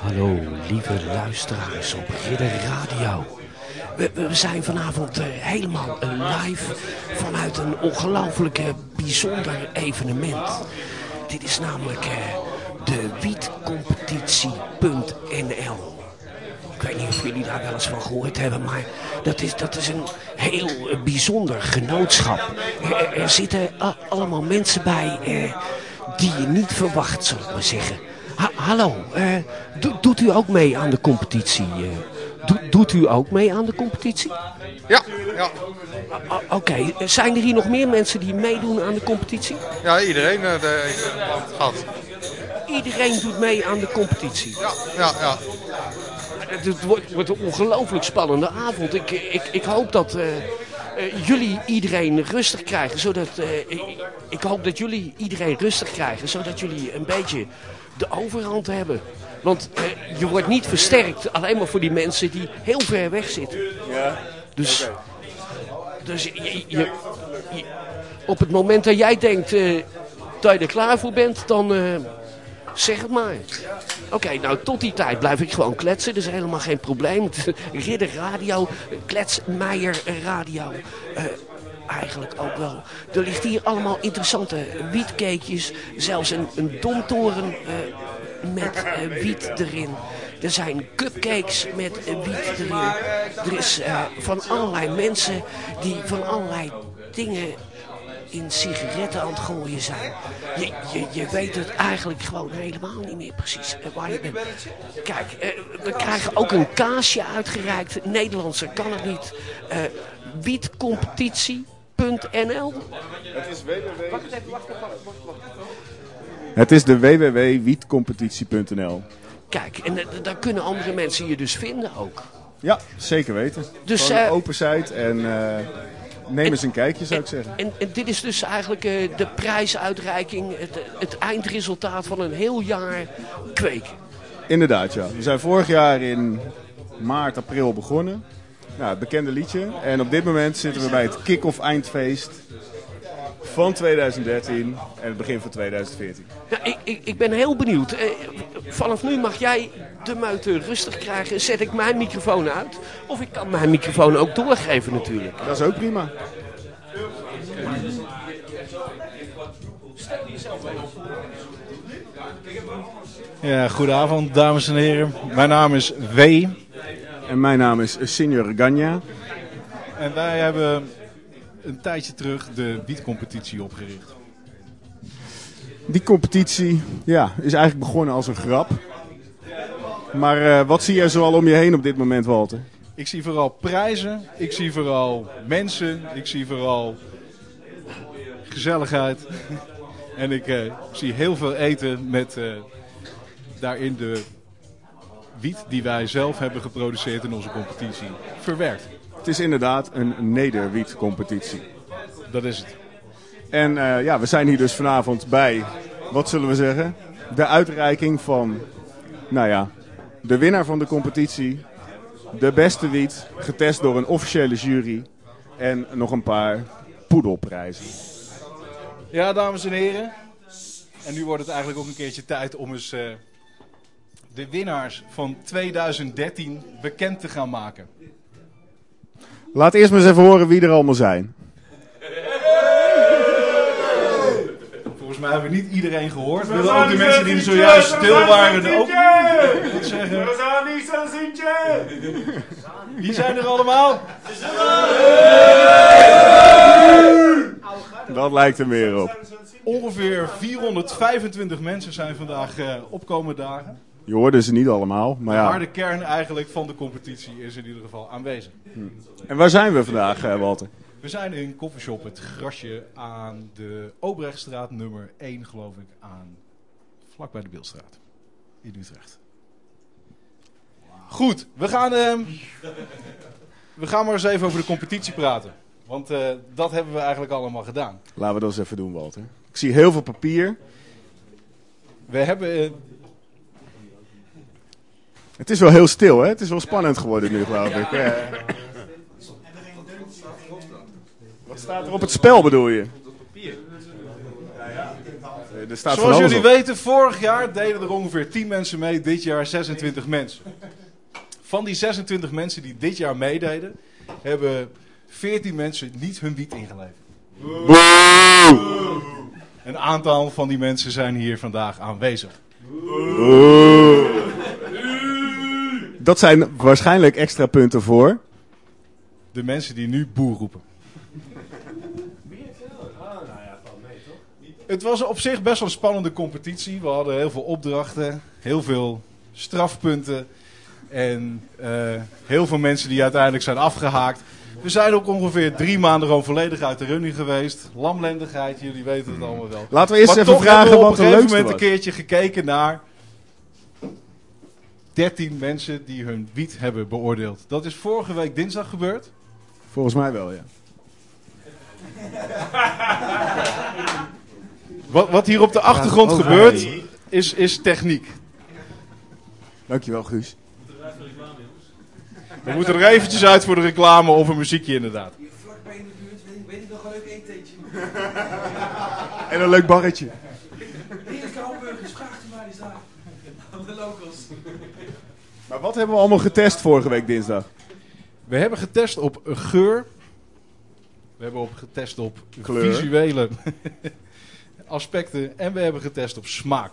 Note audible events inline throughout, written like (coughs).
Hallo, lieve luisteraars op Ridder Radio. We, zijn vanavond uh, helemaal live vanuit een ongelooflijk bijzonder evenement. Dit is namelijk uh, de wietcompetitie.nl. Ik weet niet of jullie daar wel eens van gehoord hebben, maar dat is, dat is een heel uh, bijzonder genootschap. Er, er zitten allemaal mensen bij die je niet verwacht, zal ik maar zeggen. Ha hallo, do doet u ook mee aan de competitie? Do doet u ook mee aan de competitie? Ja, ja. Oké, okay. zijn er hier nog meer mensen die meedoen aan de competitie? Ja, iedereen heeft een gehad. Iedereen doet mee aan de competitie? Ja, ja, ja. Het wordt, wordt een ongelooflijk spannende avond. Ik, ik, ik hoop dat uh, uh, jullie iedereen rustig krijgen. Zodat, ik, ik hoop dat jullie iedereen rustig krijgen. Zodat jullie een beetje de overhand hebben. Want je wordt niet versterkt alleen maar voor die mensen die heel ver weg zitten. Ja. Dus, okay. dus je, je, je, op het moment dat jij denkt dat je er klaar voor bent, dan zeg het maar. Oké, nou tot die tijd blijf ik gewoon kletsen. Dat is helemaal geen probleem. (laughs) Ridder Radio, Radio. eigenlijk ook wel. Er ligt hier allemaal interessante wietcakejes. Zelfs een, een domtoren met uh, wiet erin. Er zijn cupcakes met wiet erin. Er is van allerlei mensen die van allerlei dingen in sigaretten aan het gooien zijn. Je, je, je weet het eigenlijk gewoon helemaal niet meer precies waar je bent. Kijk, we krijgen ook een kaasje uitgereikt. Nederlandse kan het niet. wietcompetitie.nl Het is www... Wacht even, wacht even, wacht, wacht. Het is de www.wietcompetitie.nl. Kijk, en daar kunnen andere mensen je dus vinden ook. Ja, zeker weten. Dus, Gewoon een open site en uh, neem eens een kijkje zou ik zeggen. En, en, dit is dus eigenlijk uh, de prijsuitreiking, het, het, eindresultaat van een heel jaar kweek. Inderdaad, ja. We zijn vorig jaar in maart, april begonnen. Nou, het bekende liedje. En op dit moment zitten we bij het kick-off eindfeest van 2013 en het begin van 2014. Ja, ik, ik, ik ben heel benieuwd. Eh, vanaf nu mag jij de meute rustig krijgen. Zet ik mijn microfoon uit. Of ik kan mijn microfoon ook doorgeven natuurlijk. Dat is ook prima. Ja, goedenavond dames en heren. Mijn naam is W. En mijn naam is Senior Ganya. En wij hebben een tijdje terug de wietcompetitie opgericht. Die competitie ja, is eigenlijk begonnen als een grap. Maar uh, wat zie jij zoal om je heen op dit moment, Walter? Ik zie vooral prijzen, ik zie vooral mensen, ik zie vooral gezelligheid. (laughs) en ik uh, zie heel veel eten met uh, daarin de wiet die wij zelf hebben geproduceerd in onze competitie verwerkt. Het is inderdaad een nederwietcompetitie. Dat is het. En uh, ja, we zijn hier dus vanavond bij, wat zullen we zeggen, de uitreiking van, nou ja, de winnaar van de competitie. De beste wiet, getest door een officiële jury. En nog een paar poedelprijzen. Ja, dames en heren. En nu wordt het eigenlijk ook een keertje tijd om eens uh, de winnaars van 2013 bekend te gaan maken. Laat eerst maar eens even horen wie er allemaal zijn. Volgens mij hebben we niet iedereen gehoord. We willen ook de mensen die er zojuist stil waren ook wat zeggen. Wie zijn er allemaal? Dat lijkt er meer op. Ongeveer 425 mensen zijn vandaag uh, opkomen dagen. Je hoorde ze niet allemaal, maar ja. De harde kern eigenlijk van de competitie is in ieder geval aanwezig. Hm. En waar zijn we vandaag, uh, Walter? We zijn in koffieshop Het Grasje aan de Obrechtstraat nummer 1, geloof ik, aan vlakbij de Beeldstraat in Utrecht. Goed, we gaan, uh, we gaan maar eens even over de competitie praten. Want uh, dat hebben we eigenlijk allemaal gedaan. Laten we dat eens even doen, Walter. Ik zie heel veel papier. We hebben het is wel heel stil, hè? Het is wel spannend geworden nu, geloof ik. Ja. Wat staat er op het spel, bedoel je? Er staat Zoals jullie op. weten, vorig jaar deden er ongeveer 10 mensen mee, dit jaar 26 mensen. Van die 26 mensen die dit jaar meededen, hebben 14 mensen niet hun wiet ingeleverd. Een aantal van die mensen zijn hier vandaag aanwezig. Dat zijn waarschijnlijk extra punten voor. De mensen die nu boer roepen. Het was op zich best wel een spannende competitie. We hadden heel veel opdrachten, heel veel strafpunten en eh, heel veel mensen die uiteindelijk zijn afgehaakt. We zijn ook ongeveer drie maanden gewoon volledig uit de running geweest. Lamlendigheid, jullie weten het allemaal wel. Laten we eerst maar even vragen hebben we op wat een gegeven moment een keertje gekeken naar 13 mensen die hun wiet hebben beoordeeld. Dat is vorige week dinsdag gebeurd. Volgens mij wel, ja. (laughs) Wat, wat hier op de achtergrond oh, gebeurt, hey. is, is techniek. Dankjewel, Guus. We moeten er eventjes uit voor de reclame of een muziekje inderdaad. Hier vlakbij in de buurt weet ik, weet ik nog een leuk eetentje. En een leuk barretje. Heerlijke hamburgers, vraagt u maar eens daar. Aan de locals. Maar wat hebben we allemaal getest vorige week dinsdag? We hebben getest op geur. We hebben op getest op Kleur. visuele (laughs) aspecten. En we hebben getest op smaak.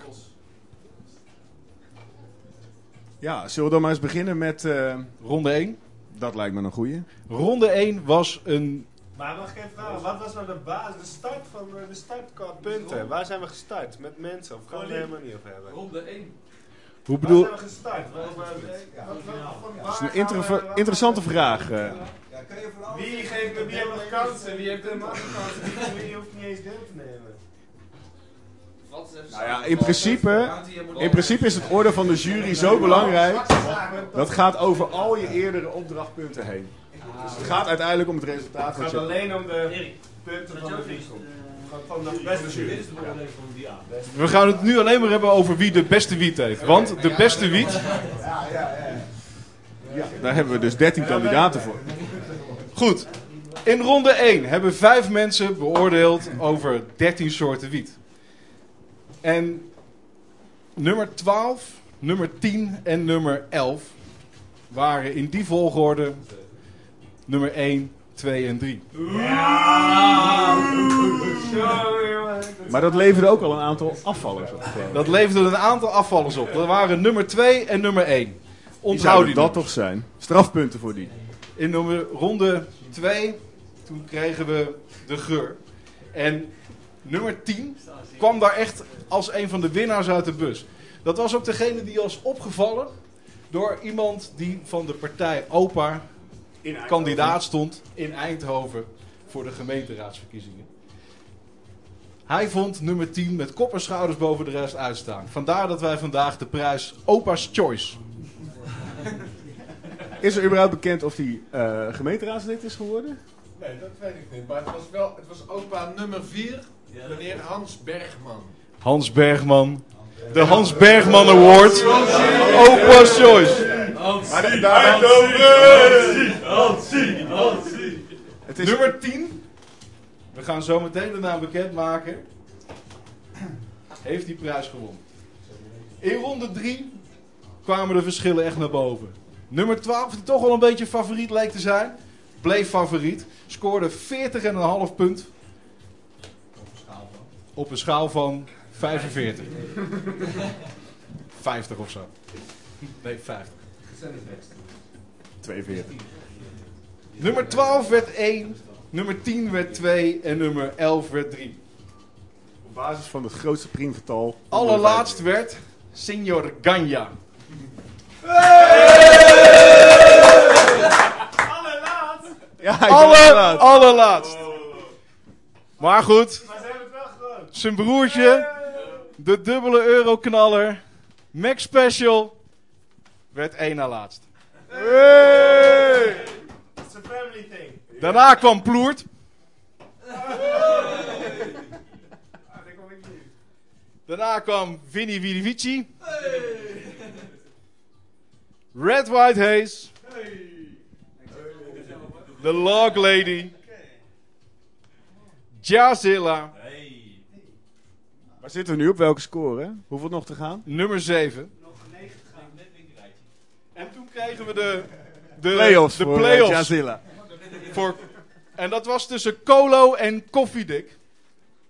Ja, zullen we dan maar eens beginnen met... eh, Ronde 1. dat lijkt me een goeie. Ronde 1 was een... Maar mag ik even vragen, wat was nou de basis, de start van eh, de start qua punten? Waar zijn we gestart? Met mensen? Of gaan we er helemaal niet over hebben? Ronde 1. Hoe Waar bedoel... zijn we gestart? Dat is een inter- interessante vraag. eh. Ja, kan je vooral... Wie geeft me, wie heeft nog kansen? Wie heeft helemaal geen kansen? Wie- Wie hoeft niet eens deel te nemen? Nou ja, in principe, in principe is het orde van de jury zo belangrijk. Dat gaat over al je eerdere opdrachtpunten heen. Dus het gaat uiteindelijk om het resultaat Het gaat je... alleen om de punten van de de jury. We gaan het nu alleen maar hebben over wie de beste wiet heeft. Want de beste wiet... Daar hebben we dus 13 kandidaten voor. Goed. In ronde 1 hebben vijf mensen beoordeeld over 13 soorten wiet. En nummer 12, nummer 10 en nummer 11 waren in die volgorde nummer 1, 2 en 3. Maar dat leverde ook al een aantal afvallers op. Dat leverde een aantal afvallers op. Dat waren nummer 2 en nummer 1. Die Onthoud die dat toch zijn. Strafpunten voor die. In nummer, ronde 2, toen kregen we de geur. En nummer 10 kwam daar echt als een van de winnaars uit de bus. Dat was ook degene die was opgevallen door iemand die van de partij OPA kandidaat stond in Eindhoven voor de gemeenteraadsverkiezingen. Hij vond nummer 10 met kop en schouders boven de rest uitstaan. Vandaar dat wij vandaag de prijs Opa's Choice (laughs) Is er überhaupt bekend of die eh, gemeenteraadslid is geworden? Nee, dat weet ik niet. Maar het was wel, het was opa nummer 4, meneer Hans Bergman. Hans Bergman. De Hans Bergman Award. Opa's Choice. Maar daar, het is, Nummer 10. We gaan zo meteen de naam bekendmaken. Heeft die prijs gewonnen. In ronde 3 kwamen de verschillen echt naar boven. Nummer 12, die toch wel een beetje favoriet leek te zijn, bleef favoriet. Scoorde 40,5 punt. Op een schaal van 45. 50 of zo. Nee, 50. 42. Nummer 12 werd 1, nummer 10 werd 2 en nummer 11 werd 3. Op basis van het grootste priemgetal. Allerlaatst werd Signor Ganja. Ja, ik ben Aller, allerlaatst. allerlaatst. Maar goed, Maar ze hebben het wel gewoon. zijn broertje, de dubbele euroknaller, Max Special, werd 1 na laatst. It's a family thing. Daarna kwam Ploert. Daarna kwam Vinnie Vidivici. Red White Haze. The Log Lady. Jazilla. Waar zitten we nu op? Welke score? hè? Hoeveel nog te gaan? Nummer 7. En toen kregen we de, de Playoffs De voor, eh, playoffs Jazilla. voor, en dat was tussen Colo en Koffiedik.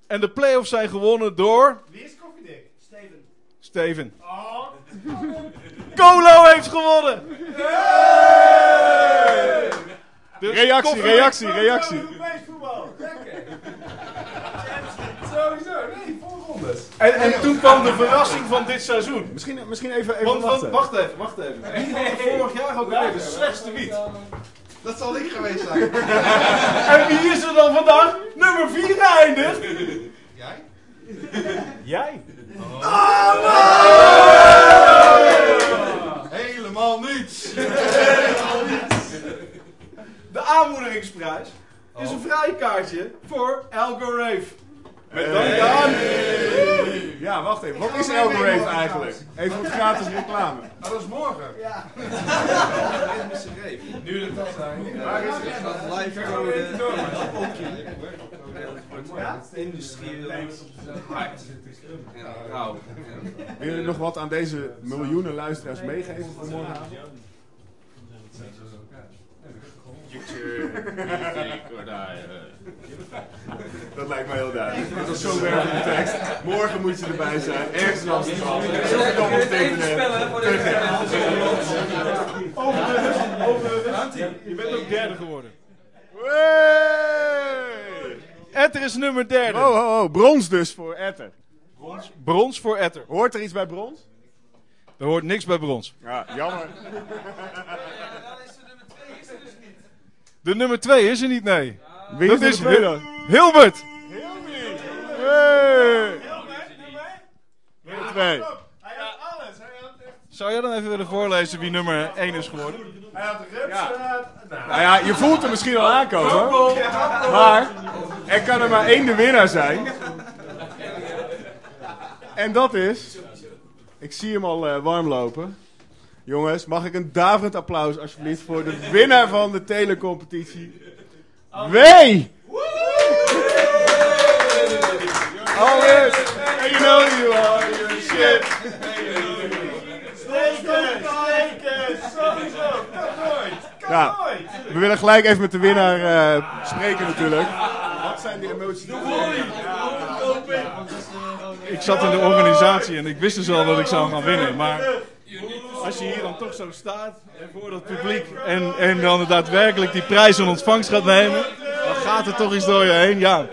En de playoffs zijn gewonnen door Wie is koffiedik? Steven. Steven. (laughs) Colo heeft gewonnen! Dus Reactie, Koffiedik- reactie, reactie. En, en toen kwam de verrassing van dit seizoen. Misschien, misschien even, even Want, want, wachten. wacht even, wacht even. Wie had vorig jaar ook weer de slechtste wiet? Dat zal ik geweest zijn. (laughs) En wie is er dan vandaag nummer 4 geëindigd? Jij? Jij? Helemaal niets. De aanmoedigingsprijs is een vrijkaartje voor Elgo Rave. Met dank aan... Ja, wacht even. Wat is Elke Rave eigenlijk? Even wat gratis reclame. Ah, dat is morgen. Ja. Nu dat dat zijn. Waar is het? Live code. Industrieel. Hard. En rauw. Wil je nog wat aan deze miljoenen luisteraars meegeven voor morgenavond? Dat lijkt me heel duidelijk. Dat is zo'n werkende tekst. Morgen moet je erbij zijn. Ergens in Amsterdam. Op het internet. Overigens, overigens, je bent ook derde geworden. Hey! Etter is nummer derde. Oh, oh, oh. Brons dus voor Etter. Brons, brons voor Etter. Hoort er iets bij brons? Er hoort niks bij brons. Ja, jammer. De nummer 2 is er niet, nee. Wie Dat is is er twee dan? Hilbert. Hey! Twee. Zou jij dan even willen voorlezen wie nummer 1 is geworden? Nou ja, je voelt hem misschien al aankomen. Maar er kan er maar één de winnaar zijn. En dat is... Ik zie hem al eh, warm lopen. Jongens, mag ik een daverend applaus alsjeblieft voor de winnaar van de telecompetitie? Wee! And you know you are your shit. Ja, we willen gelijk even met de winnaar eh, spreken natuurlijk. Wat zijn die emoties? Ik zat in de organisatie en ik wist dus al dat ik zou gaan winnen. Maar als je hier dan toch zo staat en voor dat publiek en, en dan daadwerkelijk die prijs in ontvangst gaat nemen, dan gaat er toch iets door je heen. Ja,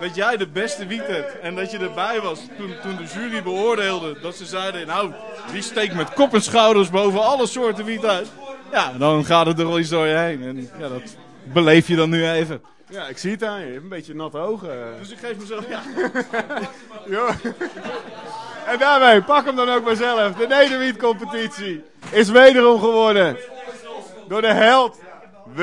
dat jij de beste wiet hebt en dat je erbij was toen, toen de jury beoordeelde dat ze zeiden, nou, die steekt met kop en schouders boven alle soorten wiet uit. Ja, dan gaat het er wel iets door je heen. En ja, dat beleef je dan nu even. Ja, ik zie het aan je. Je hebt een beetje natte ogen. Dus ik geef mezelf, ja, (laughs) Jo. En daarmee, pak hem dan ook maar zelf. De Nederwiet-competitie is wederom gewonnen. Door de held W.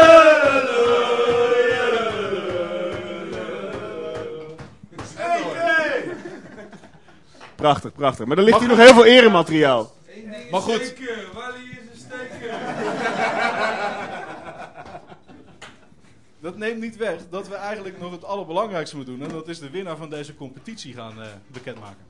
Prachtig, prachtig. Maar er ligt hier nog heel veel eremateriaal. maar goed. Wally is een steker. (laughs) Dat neemt niet weg dat we eigenlijk nog het allerbelangrijkste moeten doen. En dat is de winnaar van deze competitie gaan eh, bekendmaken.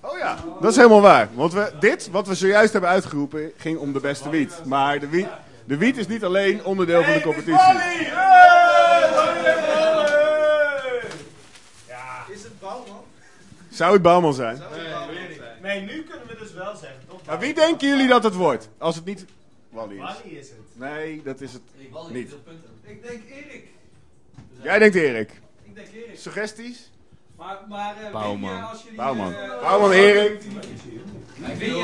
Oh ja, dat is helemaal waar. Want we, dit, wat we zojuist hebben uitgeroepen, ging om de beste wiet. Maar de wiet, de wiet is niet alleen onderdeel van de competitie. Is het Bouwman? Zou het Bouwman zijn? Nee, nu kunnen we dus wel zeggen, toch? Maar wie denken jullie dat het wordt? Als het niet Wally is. Wally is het. Nee, dat is het niet. Ik denk Erik. Jij denkt Erik. Ik denk Erik. Suggesties? Maar, maar eh, Bouwman. als jullie, Bouwman. eh, Bouwman, Erik. Win je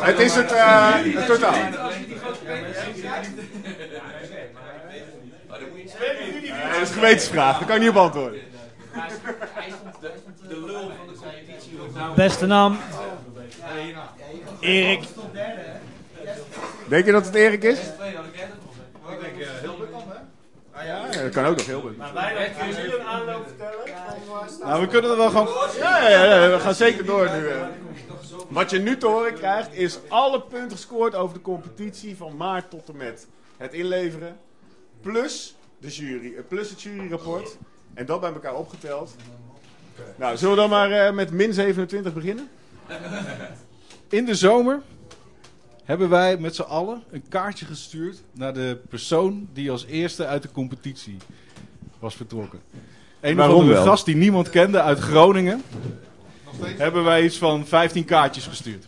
Het is het, eh, het totaal. als je die grote peters Eh, dat is een gewetensvraag, daar kan ik niet op antwoorden. De lul van de competitie wordt nou... Beste naam. Erik. Denk je dat het Erik is? Ik denk eh, Hilbert dan, hè? Ja, dat kan ook nog heel goed. Maar wij kunnen jullie een aanloop vertellen? Staat Nou, we kunnen er wel gewoon... Ja, ja, ja, we gaan zeker door nu. eh. Wat je nu te horen krijgt is alle punten gescoord over de competitie van maart tot en met het inleveren. Plus, de jury, eh, plus het juryrapport. En dat bij elkaar opgeteld. Nou, zullen we dan maar eh, met min 27 beginnen? In de zomer hebben wij met z'n allen een kaartje gestuurd naar de persoon die als eerste uit de competitie was vertrokken. Een of andere wel? gast die niemand kende uit Groningen. Hebben wij iets van 15 kaartjes gestuurd.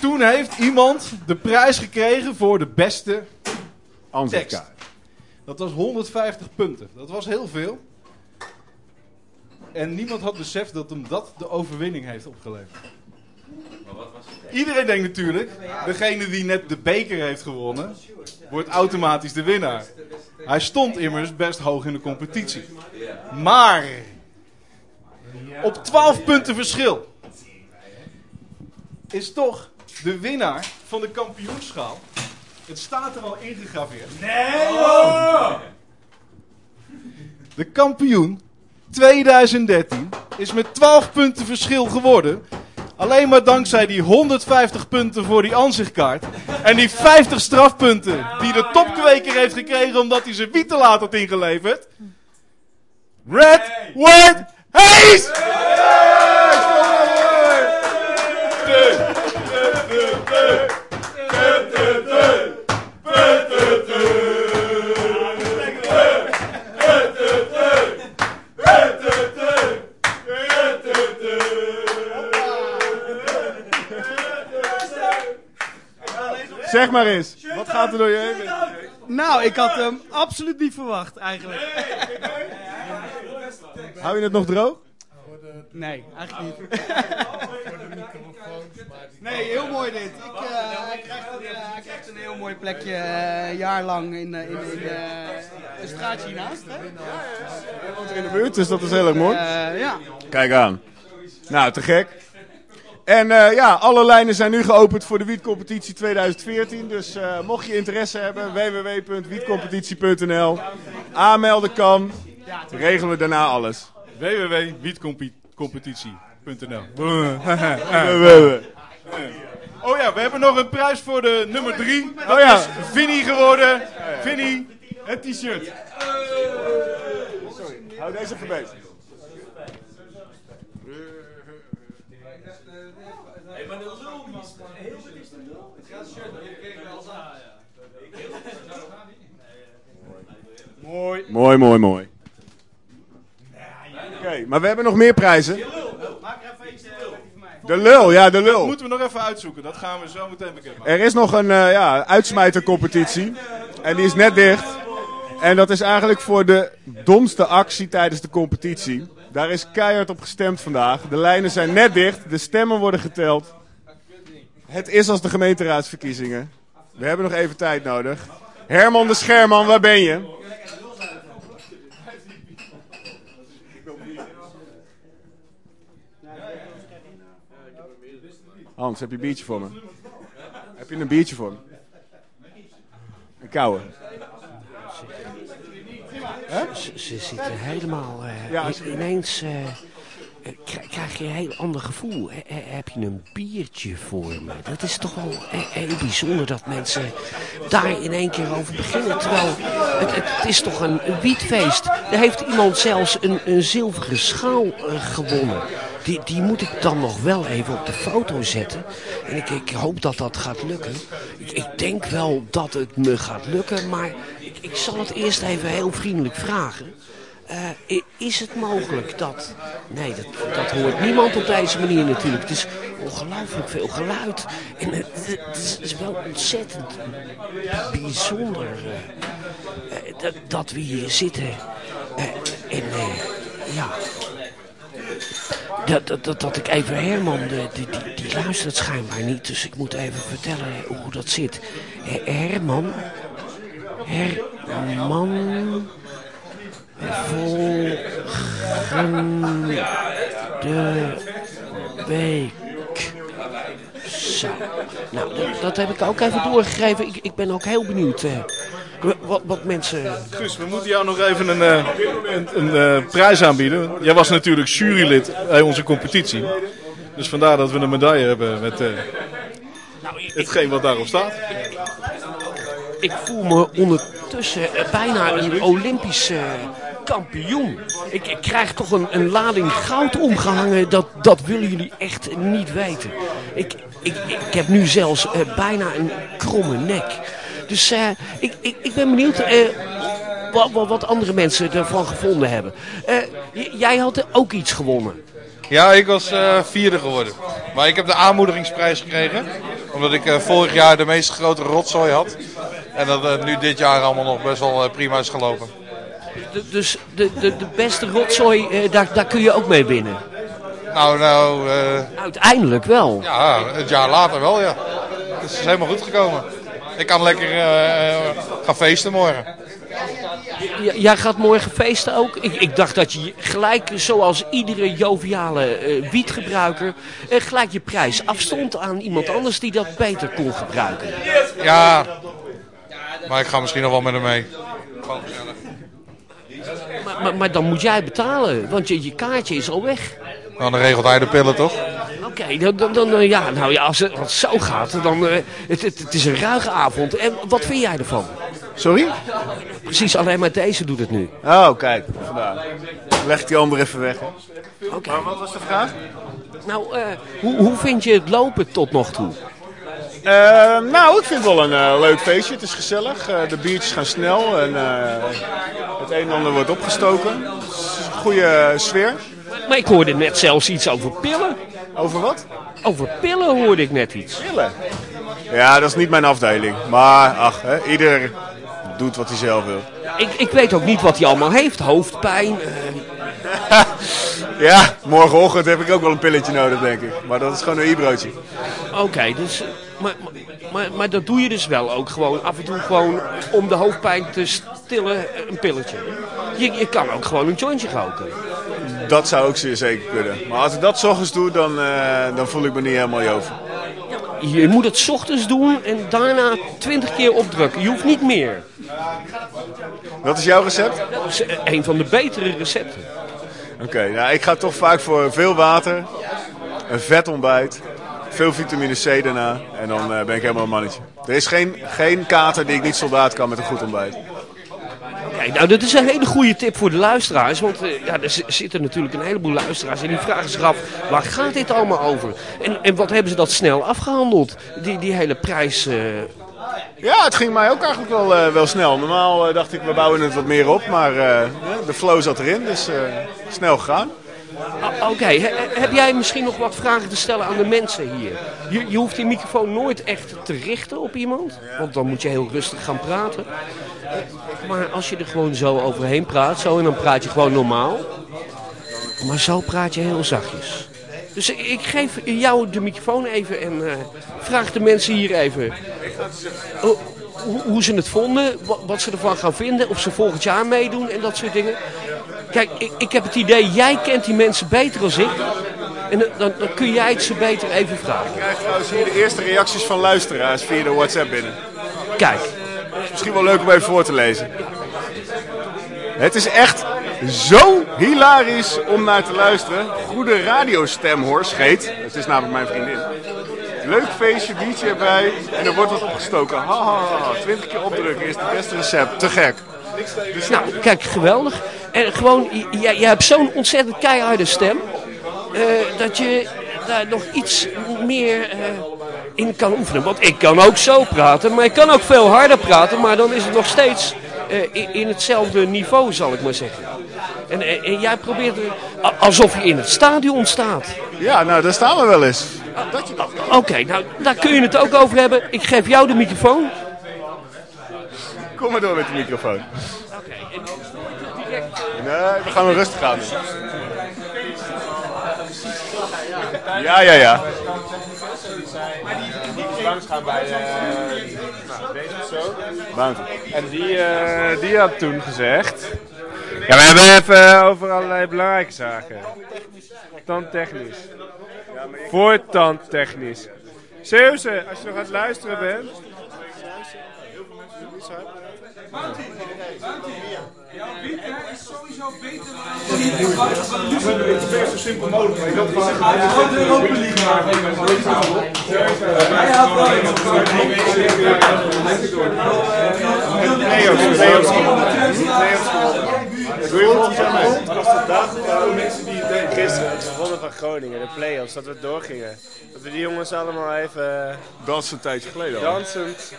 Toen heeft iemand de prijs gekregen voor de beste Ansichtkaart. Dat was 150 punten. Dat was heel veel. En niemand had beseft dat hem dat de overwinning heeft opgeleverd. Iedereen denkt natuurlijk, degene die net de beker heeft gewonnen, wordt automatisch de winnaar. Hij stond immers best hoog in de competitie. Maar, op 12 punten verschil, is toch de winnaar van de kampioenschaal. Het staat er al ingegraveerd. De kampioen 2013 is met 12 punten verschil geworden. Alleen maar dankzij die 150 punten voor die ansichtkaart. En die 50 strafpunten die de topkweker heeft gekregen omdat hij zijn wiet te laat had ingeleverd. Red, White, Hayes! Zeg maar eens, wat gaat er door je heen? Nou, ik had hem absoluut niet verwacht eigenlijk. Hou je het nog droog? Nee, eigenlijk niet. Nee, heel mooi dit. Ik, eh, hij, krijgt een, eh, hij krijgt een heel mooi plekje eh, een jaar lang in, in, in een straatje hiernaast. Hè? woont er in de buurt, dus dat is heel erg mooi. Ja. Kijk aan. Nou, te gek. En eh, ja, alle lijnen zijn nu geopend voor de wietcompetitie 2014. Dus eh, mocht je interesse hebben, www.wietcompetitie.nl. Aanmelden kan. Regelen we daarna alles. www.wietcompetitie.nl (laughs) Oh ja, we hebben nog een prijs voor de nummer 3. Oh ja. Vinnie geworden. Vinnie, het t-shirt. Hou deze even bezig. Mooi. Mooi, mooi, mooi. Oké, maar we hebben nog meer prijzen. De lul, ja, de Dat lul. moeten we nog even uitzoeken. Dat gaan we zo meteen bekendmaken. Er is nog een eh, ja, uitsmijtercompetitie. En die is net dicht. En dat is eigenlijk voor de domste actie tijdens de competitie. Daar is keihard op gestemd vandaag. De lijnen zijn net dicht. De stemmen worden geteld. Het is als de gemeenteraadsverkiezingen. We hebben nog even tijd nodig. Herman de Scherman, waar ben je? Hans, heb je een biertje voor me? Heb je een biertje voor me? Een koude. Ze, ze zitten helemaal... eh, Ja, i- ze- ineens eh, eh, kri- krijg je een heel ander gevoel. He- he- heb je een biertje voor me? Dat is toch wel he- heel bijzonder dat mensen daar in één keer over beginnen. Terwijl het, het, is toch een, een wietfeest. Er heeft iemand zelfs een, een zilveren schaal gewonnen. Die, die moet ik dan nog wel even op de foto zetten. En ik, ik hoop dat dat gaat lukken. Ik, ik denk wel dat het me gaat lukken, maar ik, zal het eerst even heel vriendelijk vragen. Eh, is het mogelijk dat... Nee, dat, dat hoort niemand op deze manier natuurlijk. Het is ongelooflijk veel geluid. En het, is wel ontzettend bijzonder eh, eh, dat, dat we hier zitten. En ja... Dat, dat, dat, dat ik even Herman, die, die, die luistert schijnbaar niet. Dus ik moet even vertellen hoe dat zit. Her- Herman. Herman. Volgende week. Zo. Nou, dat, dat heb ik ook even doorgegeven. Ik, ik ben ook heel benieuwd eh, wat, wat mensen... Guus, we moeten jou nog even een, eh, een, een eh, prijs aanbieden. Jij was natuurlijk jurylid bij onze competitie. Dus vandaar dat we een medaille hebben met eh, Nou, ik, hetgeen wat daarop staat. Ik voel me ondertussen eh, bijna een Olympisch eh, kampioen. Ik, ik krijg toch een, een lading goud omgehangen. Dat, dat willen jullie echt niet weten. Ik, ik, ik heb nu zelfs eh, bijna een kromme nek. Dus eh, ik, ik, ik ben benieuwd wat, wat, andere mensen ervan gevonden hebben. Jij had ook iets gewonnen. Ja, ik was vierde geworden. Maar ik heb de aanmoedigingsprijs gekregen. Omdat ik vorig jaar de meest grote rotzooi had. En dat het nu dit jaar allemaal nog best wel eh, prima is gelopen. Dus de, de, de beste rotzooi, eh, daar, daar kun je ook mee winnen. Nou, nou, eh, Uiteindelijk wel. ja, het jaar later wel, ja. Het is helemaal goed gekomen. Ik kan lekker eh, eh, gaan feesten morgen. J- jij gaat morgen feesten ook. Ik, ik dacht dat je gelijk, zoals iedere joviale eh, wietgebruiker, eh, gelijk je prijs afstond aan iemand anders die dat beter kon gebruiken. Ja, maar ik ga misschien nog wel met hem mee. Gewoon gezellig. Maar, maar, maar dan moet jij betalen, want je, je kaartje is al weg. Nou, dan regelt hij de pillen toch? Oké, dan, dan, dan, eh, ja, nou ja, als het, als het zo gaat, dan uh, het, het, het is een ruige avond. En wat vind jij ervan? Sorry? Precies, alleen maar deze doet het nu. Oh, kijk. Vandaar. Leg die andere even weg. hè. Oké. Maar wat was de vraag? Nou, eh, hoe, hoe vind je het lopen tot nog toe? Eh, nou, ik vind het wel een eh, leuk feestje. Het is gezellig. Eh, de biertjes gaan snel en het een en ander wordt opgestoken. Het is een goede sfeer. Maar ik hoorde net zelfs iets over pillen. Over wat? Over pillen hoorde ik net iets. Pillen. Ja, dat is niet mijn afdeling. Maar ach, hè, ieder doet wat hij zelf wil. Ik, ik weet ook niet wat hij allemaal heeft. Hoofdpijn. (laughs) Ja, morgenochtend heb ik ook wel een pilletje nodig, denk ik. Maar dat is gewoon een i-broodje. Oké, dus. Maar, maar, maar, dat doe je dus wel ook gewoon af en toe gewoon om de hoofdpijn te stillen eh, een pilletje. Je, je kan ook gewoon een jointje roken. Dat zou ook zeer zeker kunnen. Maar als ik dat 's ochtends doe, dan, eh, dan voel ik me niet helemaal joven. Je moet het 's ochtends doen en daarna 20 keer opdrukken. Je hoeft niet meer. Wat is jouw recept? Dat is eh, een van de betere recepten. Oké, nou, ik ga toch vaak voor veel water, een vet ontbijt, veel vitamine C daarna en dan eh, ben ik helemaal een mannetje. Er is geen, geen kater die ik niet soldaat kan met een goed ontbijt. Kijk, nou, dat is een hele goede tip voor de luisteraars. Want eh, ja, er zitten natuurlijk een heleboel luisteraars en die vragen zich af, waar gaat dit allemaal over? En, en wat hebben ze dat snel afgehandeld? Die, die hele prijs... eh, Ja, het ging mij ook eigenlijk wel, wel snel. Normaal dacht ik, we bouwen het wat meer op, maar de flow zat erin, dus snel gegaan. O- Oké, he- he- heb jij misschien nog wat vragen te stellen aan de mensen hier? Je, je hoeft die microfoon nooit echt te richten op iemand, want dan moet je heel rustig gaan praten. Maar als je er gewoon zo overheen praat, zo en dan praat je gewoon normaal. Maar zo praat je heel zachtjes. Dus ik- geef jou de microfoon even en eh, vraag de mensen hier even hoe, hoe- ze het vonden, wat ze ervan gaan vinden, of ze volgend jaar meedoen en dat soort dingen. Kijk, ik, ik heb het idee, jij kent die mensen beter dan ik. En dan, dan, kun jij het ze beter even vragen. Ik krijg trouwens hier de eerste reacties van luisteraars via de WhatsApp binnen. Kijk, Misschien wel leuk om even voor te lezen. Het is echt zo hilarisch om naar te luisteren. Goede radiostem hoor, scheet. Het is namelijk mijn vriendin. Leuk feestje, biertje erbij en er wordt wat opgestoken. Ha, ha, ha. 20 keer opdrukken is het beste recept. Te gek. nou, kijk, geweldig. En gewoon, j- jij, jij hebt zo'n ontzettend keiharde stem. eh, dat je daar nog iets meer eh, in kan oefenen. Want ik kan ook zo praten, maar ik kan ook veel harder praten. Maar dan is het nog steeds eh, in, in hetzelfde niveau, zal ik maar zeggen. En, en, en jij probeert er, alsof je in het stadion staat. Ja, nou daar staan we wel eens. Oké, nou, daar kun je het ook over hebben. Ik geef jou de microfoon. Kom maar door met de microfoon. Oké. Nee, we gaan weer rustig aan. Ja, ja, ja. langs gaan bij eh, nou, deze persoon. Bounty. En die, eh, die had toen gezegd... Ja, we hebben even over allerlei belangrijke zaken. Tandtechnisch. Voor tandtechnisch. Zeeuwse, als je nog aan het luisteren bent. Jouw beat hè, is sowieso beter Het is zo simpel mogelijk. maar Dat was Gewoon de Europa League maar. Hij had wel Doe je volgens mij? Mensen die. Gisteren, het gewonnen van Groningen, de play-offs, dat we doorgingen. Dat we die jongens allemaal even is een tijdje geleden al. dansend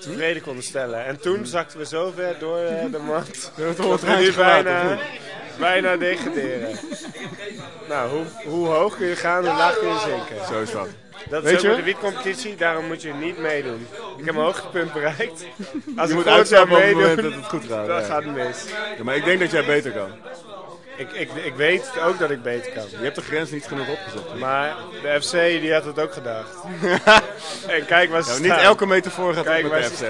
tevreden konden stellen. En toen zakten we zo ver door eh, de mat (laughs) het dat we nu bijna, bijna degraderen. Nou, hoe, hoe hoog kun je gaan, hoe laag kun je zinken. Zo is dat. Dat Weet is je? met de wietcompetitie, daarom moet je niet meedoen. Ik heb mijn hoogtepunt bereikt. Als Je ik moet uitstappen op het moment dat het goed gaat. dat ja. gaat mis. Ja, maar ik denk dat jij beter kan. Ik, ik, ik weet ook dat ik beter kan. Je hebt de grens niet genoeg opgezocht. Maar de FC die had het ook gedacht. (laughs) en kijk waar ze Ja, staan. niet elke metafoor gaat Kijk op met de FC.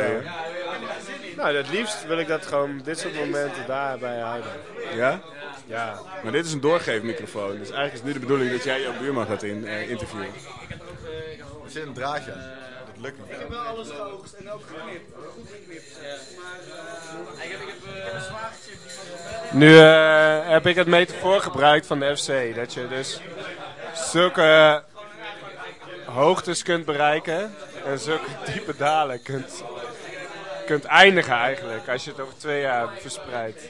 Nou, het liefst wil ik dat gewoon dit soort momenten daarbij houden. Ja? Ja. Maar dit is een doorgeefmicrofoon. Dus eigenlijk is het nu de bedoeling dat jij jouw buurman gaat in, eh, interviewen. Er zit een draadje aan. Dat lukt niet. Ik heb wel alles geoogst en ook geknipt. Goed geknipt. Maar ik heb een zwagertje die Nu eh, heb ik het metafoor gebruikt van de FC. Dat je dus zulke hoogtes kunt bereiken en zulke (laughs) diepe dalen kunt, kunt eindigen eigenlijk. Als je het over twee jaar verspreidt.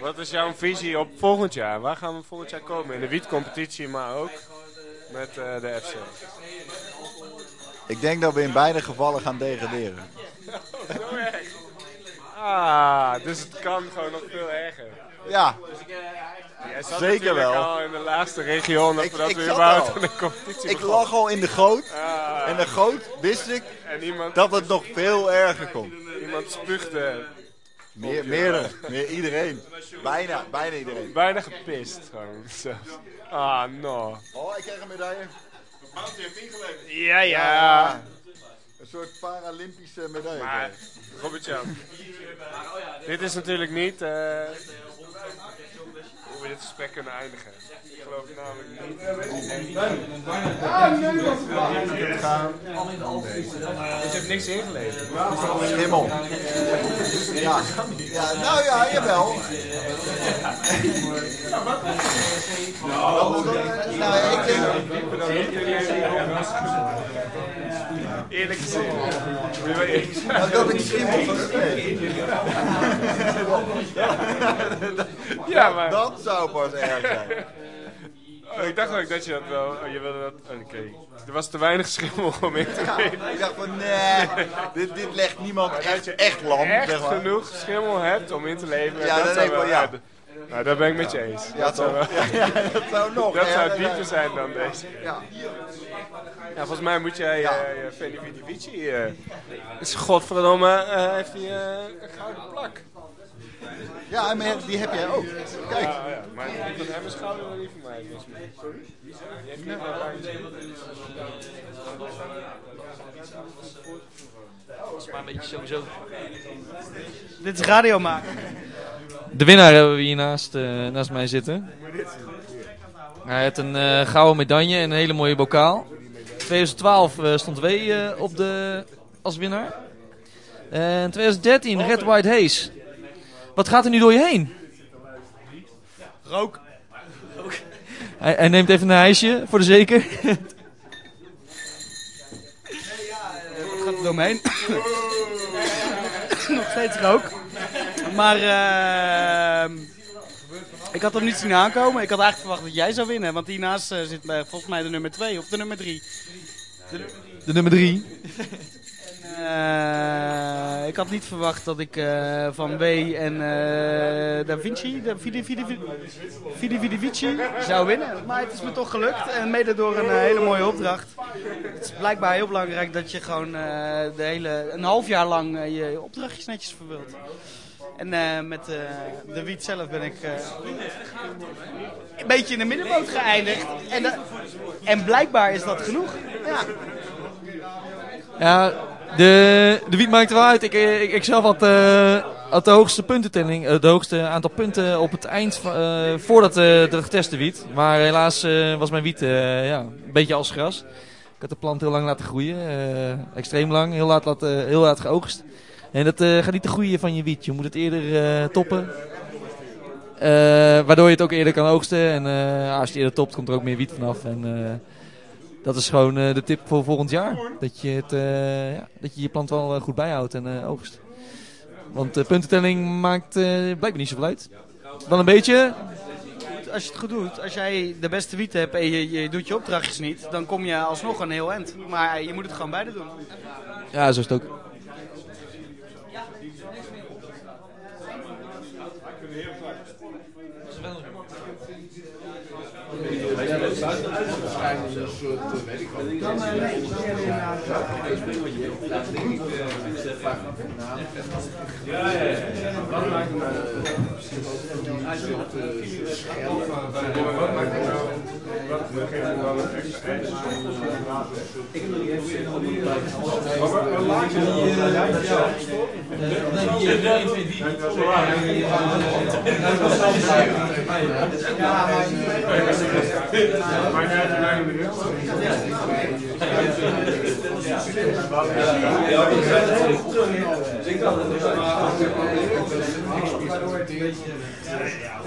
Wat is jouw visie op volgend jaar? Waar gaan we volgend jaar komen? In de wietcompetitie, maar ook met eh, de FC. Ik denk dat we in beide gevallen gaan degraderen. (laughs) Ah, dus het kan gewoon nog veel erger. Ja, Jij zat Zeker wel. al in de laatste Ik- voordat ik we überhaupt in de competitie ik lag al in de goot. Ah, En de goot wist ik en iemand, dat het nog veel erger komt. iemand spuugde Meer, meerdere, meer iedereen. Bijna, bijna iedereen. bijna gepist gewoon. (laughs) Zo. Ah, no. Oh, ik krijg een medaille. Ja, ja. Een soort Paralympische medaille. Maar, Robert-Jan. dit is natuurlijk niet eh, hoe we dit gesprek kunnen eindigen. Ik geloof namelijk niet. Je hebt niks ingeleverd. Schimmel. Ja. ja, nou ja, jawel. Nou, ik denk Eerlijk gezegd. Nou, dat ik schimmel van nee. Ja, maar Dat zou pas erg zijn. oh, ik dacht ook dat je dat wel. Oh, je wilde dat. Oké. Er was te weinig schimmel om in te nemen. Ik dacht van, nee, dit, dit legt niemand echt, echt lam. Echt zeg maar. genoeg schimmel hebt om in te leveren. Ja, dat zou wel. wel, ja. ja, Nou, daar ben ik met je eens. Ja, dat zou, wel? Ja, ja, dat zou nog dat zou dieper zijn dan deze. Ja. Ja, volgens mij moet jij eh je Feni Vidi Vici. eh is godverdomme, eh, heeft hij eh, een gouden plak. Ja, maar die heb jij ook. Kijk, Ja, ja, maar gouden en die van mij. Die niet meer Dat is maar een beetje sowieso. Dit is radio maken. De winnaar hebben we hier naast, eh, naast mij zitten. Hij heeft een eh, gouden medaille en een hele mooie bokaal. 2012 eh, stond W eh, op de, als winnaar. En 2013 Red White Haze. Wat gaat er nu door je heen? Rook. Hij, hij neemt even een ijsje, voor de zeker. Wat gaat er door me heen? (coughs) Nog steeds rook. Maar ehm ik had hem niet zien aankomen. Ik had eigenlijk verwacht dat jij zou winnen. Want hiernaast eh, zit bij, volgens mij de nummer 2 of de nummer 3. De nummer 3. (laughs) Eh, ik had niet verwacht dat ik eh, van W en eh Da Vinci, Da Vidi Vidi Vidi Vidi Vici zou winnen. Maar het is me toch gelukt en mede door een hele mooie opdracht. Het is blijkbaar heel belangrijk dat je gewoon de hele, een half jaar lang je opdrachtjes netjes vervult. En met de wiet zelf ben ik een beetje in de middenboot geëindigd. En, en blijkbaar is dat genoeg. Ja. Ja, de, de wiet maakt wel uit. Ik, eh, ik, zelf had, eh, had de hoogste puntentelling, eh, de hoogste aantal punten op het eind eh, voordat eh, de geteste wiet. Maar helaas eh, was mijn wiet eh, ja, een beetje als gras. Ik had de plant heel lang laten groeien. eh, extreem lang. Heel laat, laten, heel laat geoogst. En dat eh, gaat niet te groeien van je wiet. Je moet het eerder eh, toppen. Eh, waardoor je het ook eerder kan oogsten. En eh, als je het eerder topt, komt er ook meer wiet vanaf. En eh, dat is gewoon eh, de tip voor volgend jaar. Dat je, het, eh, ja, dat je je plant wel eh, goed bijhoudt en oogst. Want de puntentelling maakt eh, blijkbaar niet zoveel uit. Wel een beetje. Als je het goed doet, als jij de beste wiet hebt en je, je doet je opdrachtjes niet, dan kom je alsnog een heel eind. Maar je moet het gewoon beide doen. Ja, zo is het ook. Ik heb nog niet even... Ik dacht dat het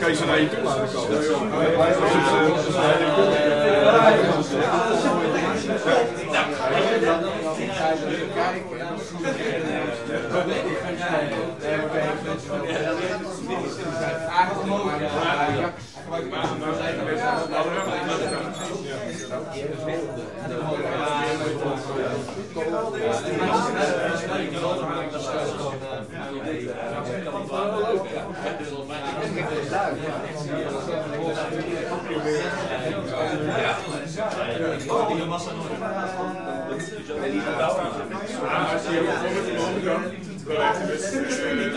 kan je ze naar je toe laten komen kijken.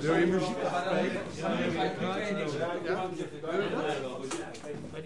Wil je muziek? Maar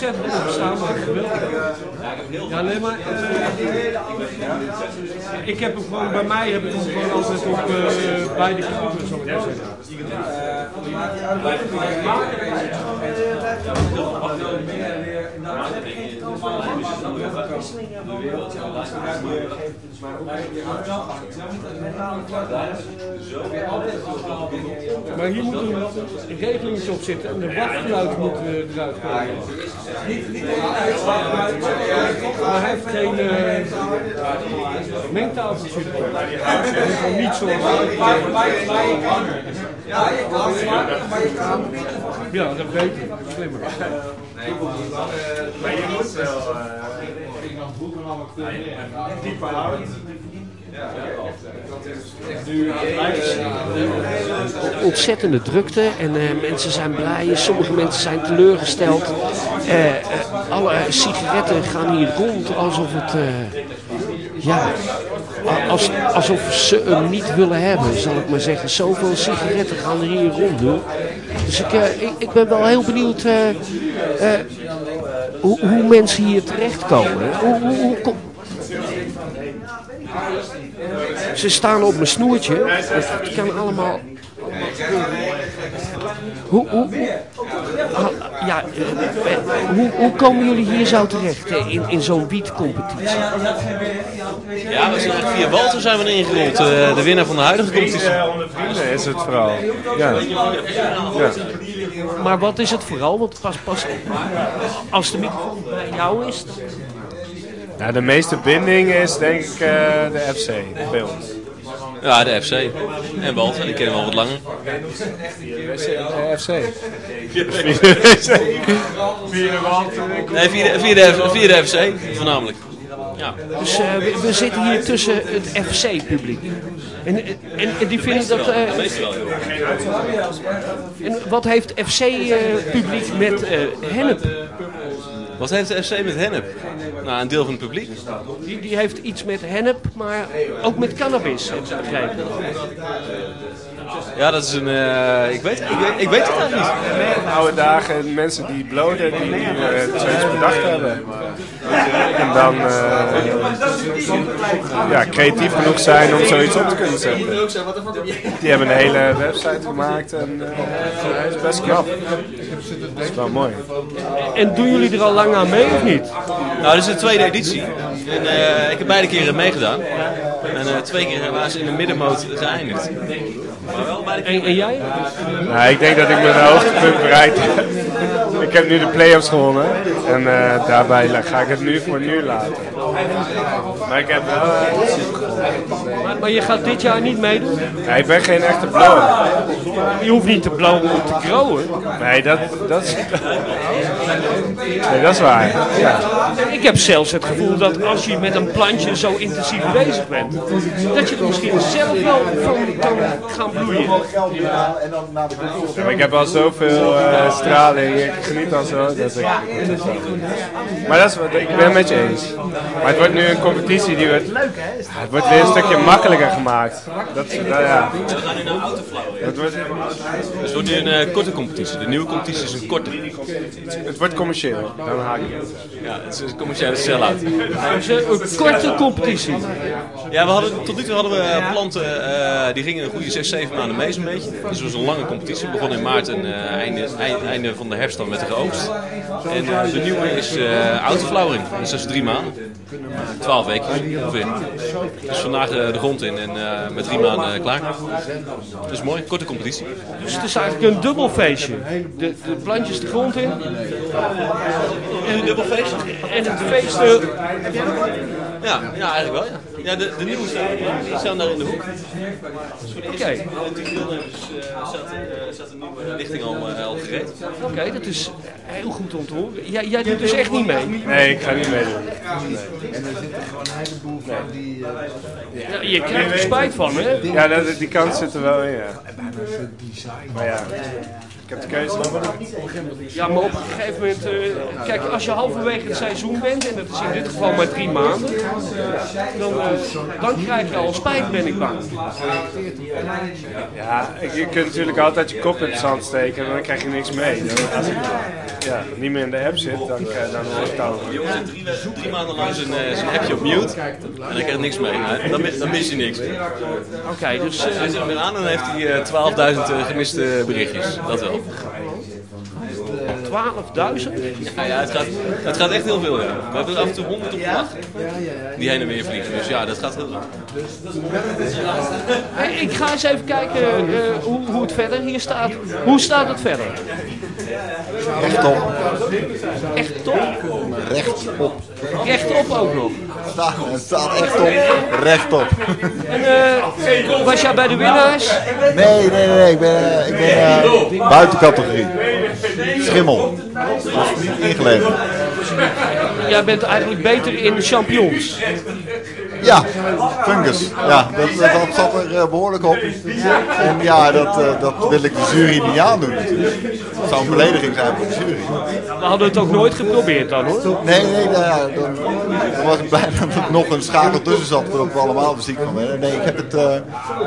Ontzettend onverstaanbaar, geweldig. Ja, nee, maar eh, ik heb hem gewoon, bij mij heb ik hem gewoon altijd op eh, beide kanten, zal ik maar zeggen. Maar hier moet een regelingetje op zitten en de wachtgeluid moet eh, eruit komen. Maar hij heeft geen uh, mengtafeltje erop. Dat is gewoon niet zo. Ja, je kan, maar je kan Ja, dat weet ik. Slimmer. Maar je moet wel dieper houden. ontzettende drukte en eh, mensen zijn blij, sommige mensen zijn teleurgesteld. Eh, eh, alle sigaretten gaan hier rond alsof het, eh, ja, als, alsof ze hem niet willen hebben, zal ik maar zeggen. Zoveel sigaretten gaan er hier rond. Dus ik, eh, ik, ik ben wel heel benieuwd eh, eh, hoe, hoe mensen hier terechtkomen. Hoe, hoe, hoe kom- ze staan op mijn snoertje. Het kan allemaal. Hoe, hoe, hoe, ja, eh, hoe, hoe komen jullie hier zo terecht in, in zo'n wietcompetitie? Ja, we zijn via Walter zijn we ingerold. eh, de winnaar van de huidige competitie. Nee, is het vooral. Ja. ja. Maar wat is het vooral? Want pas, pas als de microfoon bij jou is. dan- Ja, de meeste binding is denk ik eh, de FC bij ons. Ja, de FC. En Walter, die kennen we al wat langer. De FC. Nee, via de, via de, via de FC voornamelijk. Ja. Dus eh, we, we zitten hier tussen het FC-publiek. En, en, en die vinden dat. joh. en wat heeft FC-publiek met eh hennep? Wat heeft de FC met hennep? Nou, een deel van het publiek. Die, die heeft iets met hennep, maar ook met cannabis, heb ik begrepen. Ja, dat is een... eh, ik, weet, ik, weet, ik weet het eigenlijk niet. Oude dagen mensen die bloden, die eh, zoiets bedacht hebben. En dan eh, ja, creatief genoeg zijn om zoiets op te kunnen zetten. Die hebben een hele website gemaakt en eh, dat is best knap. Dat is wel mooi. En doen jullie er al lang aan mee of niet? Nou, dit is de tweede editie. En eh, ik heb beide keren meegedaan. En eh, twee keer waren ze in de middenmoot geëindigd. Maar wel beide En, en jij? Nou, ik denk dat ik mijn hoogtepunt bereikt heb. Ik heb nu de play-offs gewonnen. En eh, daarbij ga ik het nu voor nu laten. Maar ik heb wel... eh, Maar, maar je gaat dit jaar niet meedoen? ja, ik ben geen echte blower. Je hoeft niet te blowen om te growen. Nee, dat, dat, is, nee, dat is waar. Ja. Ik heb zelfs het gevoel dat als je met een plantje zo intensief bezig bent, dat je er misschien zelf wel van kan gaan bloeien. Ja, maar ik heb al zoveel eh, straling, ik zo. Dat ik, maar dat is wat, ik ben het met je eens. Maar het wordt nu een competitie die wordt, het wordt weer een stukje makkelijker gemaakt. Dat, is- nou ja. We gaan nu naar autoflowering. Het wordt, Dus het wordt nu een eh, korte competitie. De nieuwe competitie is een korte. het wordt commercieel, dan haak ik het. Ja, het is een commerciële sell-out. Een korte competitie. Ja, we hadden, tot nu toe hadden we eh, planten, eh, die gingen een goede 6, 7 maanden mee zo'n beetje. Dus het was een lange competitie. We begonnen in maart en eh, einde, einde, einde van de herfst dan met En eh, de nieuwe is. Dus dat is drie maanden. 12 weken ongeveer. Dus vandaag eh, de grond in en met drie maanden klaar. Dus mooi, korte competitie. Dus het is eigenlijk een dubbel feestje. De, de plantjes de grond in. En een dubbel feestje? En het feest... eh, Ja, ja eigenlijk wel. Ja. Ja, de, de nieuwe staan, die staan daar in de hoek. Oké. eh, staat, eh, staat een nieuwe lichting al, eh, al gereed. Oké, dat is heel goed om te horen. Jij, jij doet dus echt niet mee? Nee, ik ga niet meedoen. En er zitten gewoon een heleboel van die... eh, Ja, je krijgt er spijt van, hè? Ja, dat, die kans zit er wel in, ja. bijna design. Maar ja, heb de keuze. Ja, maar op een gegeven moment... eh, kijk, als je halverwege het seizoen bent, en dat is in dit geval maar drie maanden... Dan, eh, dan krijg je al spijt, ben ik bang. Ja, je kunt natuurlijk altijd je kop in het zand steken en dan krijg je niks mee. Dan, als ik ja, niet meer in de app zit, dan, krijg- dan hoor ik het al. De jongen zit drie, drie maanden lang zijn, eh, zijn appje op mute en dan krijg je niks mee. Dan, mis- dan mis je niks. Oké, dus... Hij zit er weer aan en dan heeft hij eh, 12.000 eh, gemiste berichtjes. Dat wel. 12.000? Ja, ja het, gaat, het gaat echt heel veel. Ja. We hebben er af en toe 100 op de dag die heen en weer vliegen. Dus ja, dat gaat heel veel. Hey, ik ga eens even kijken eh, hoe, hoe het verder hier staat. Hoe staat het verder? Rechtop. Echt top? Rechtop. Rechtop ook nog. Het staat, het staat echt op. Rechtop. En eh, was jij bij de winnaars? Nee, nee, nee. Ik ben, eh, ik ben eh, buiten categorie. Schimmel. Niet ingeleverd. Jij bent eigenlijk beter in de champions. Ja, fungus. Ja, dat, dat, zat er eh, behoorlijk op. En ja, dat, eh, dat wil ik de jury niet aandoen. Dat zou een belediging zijn voor de jury. We hadden het ook nooit geprobeerd dan hoor. Nee, nee, nou ja, dan, dan was ik (laughs) blij dat er nog een schakel tussen zat, zodat we allemaal er ziek van werden. Nee, ik heb het eh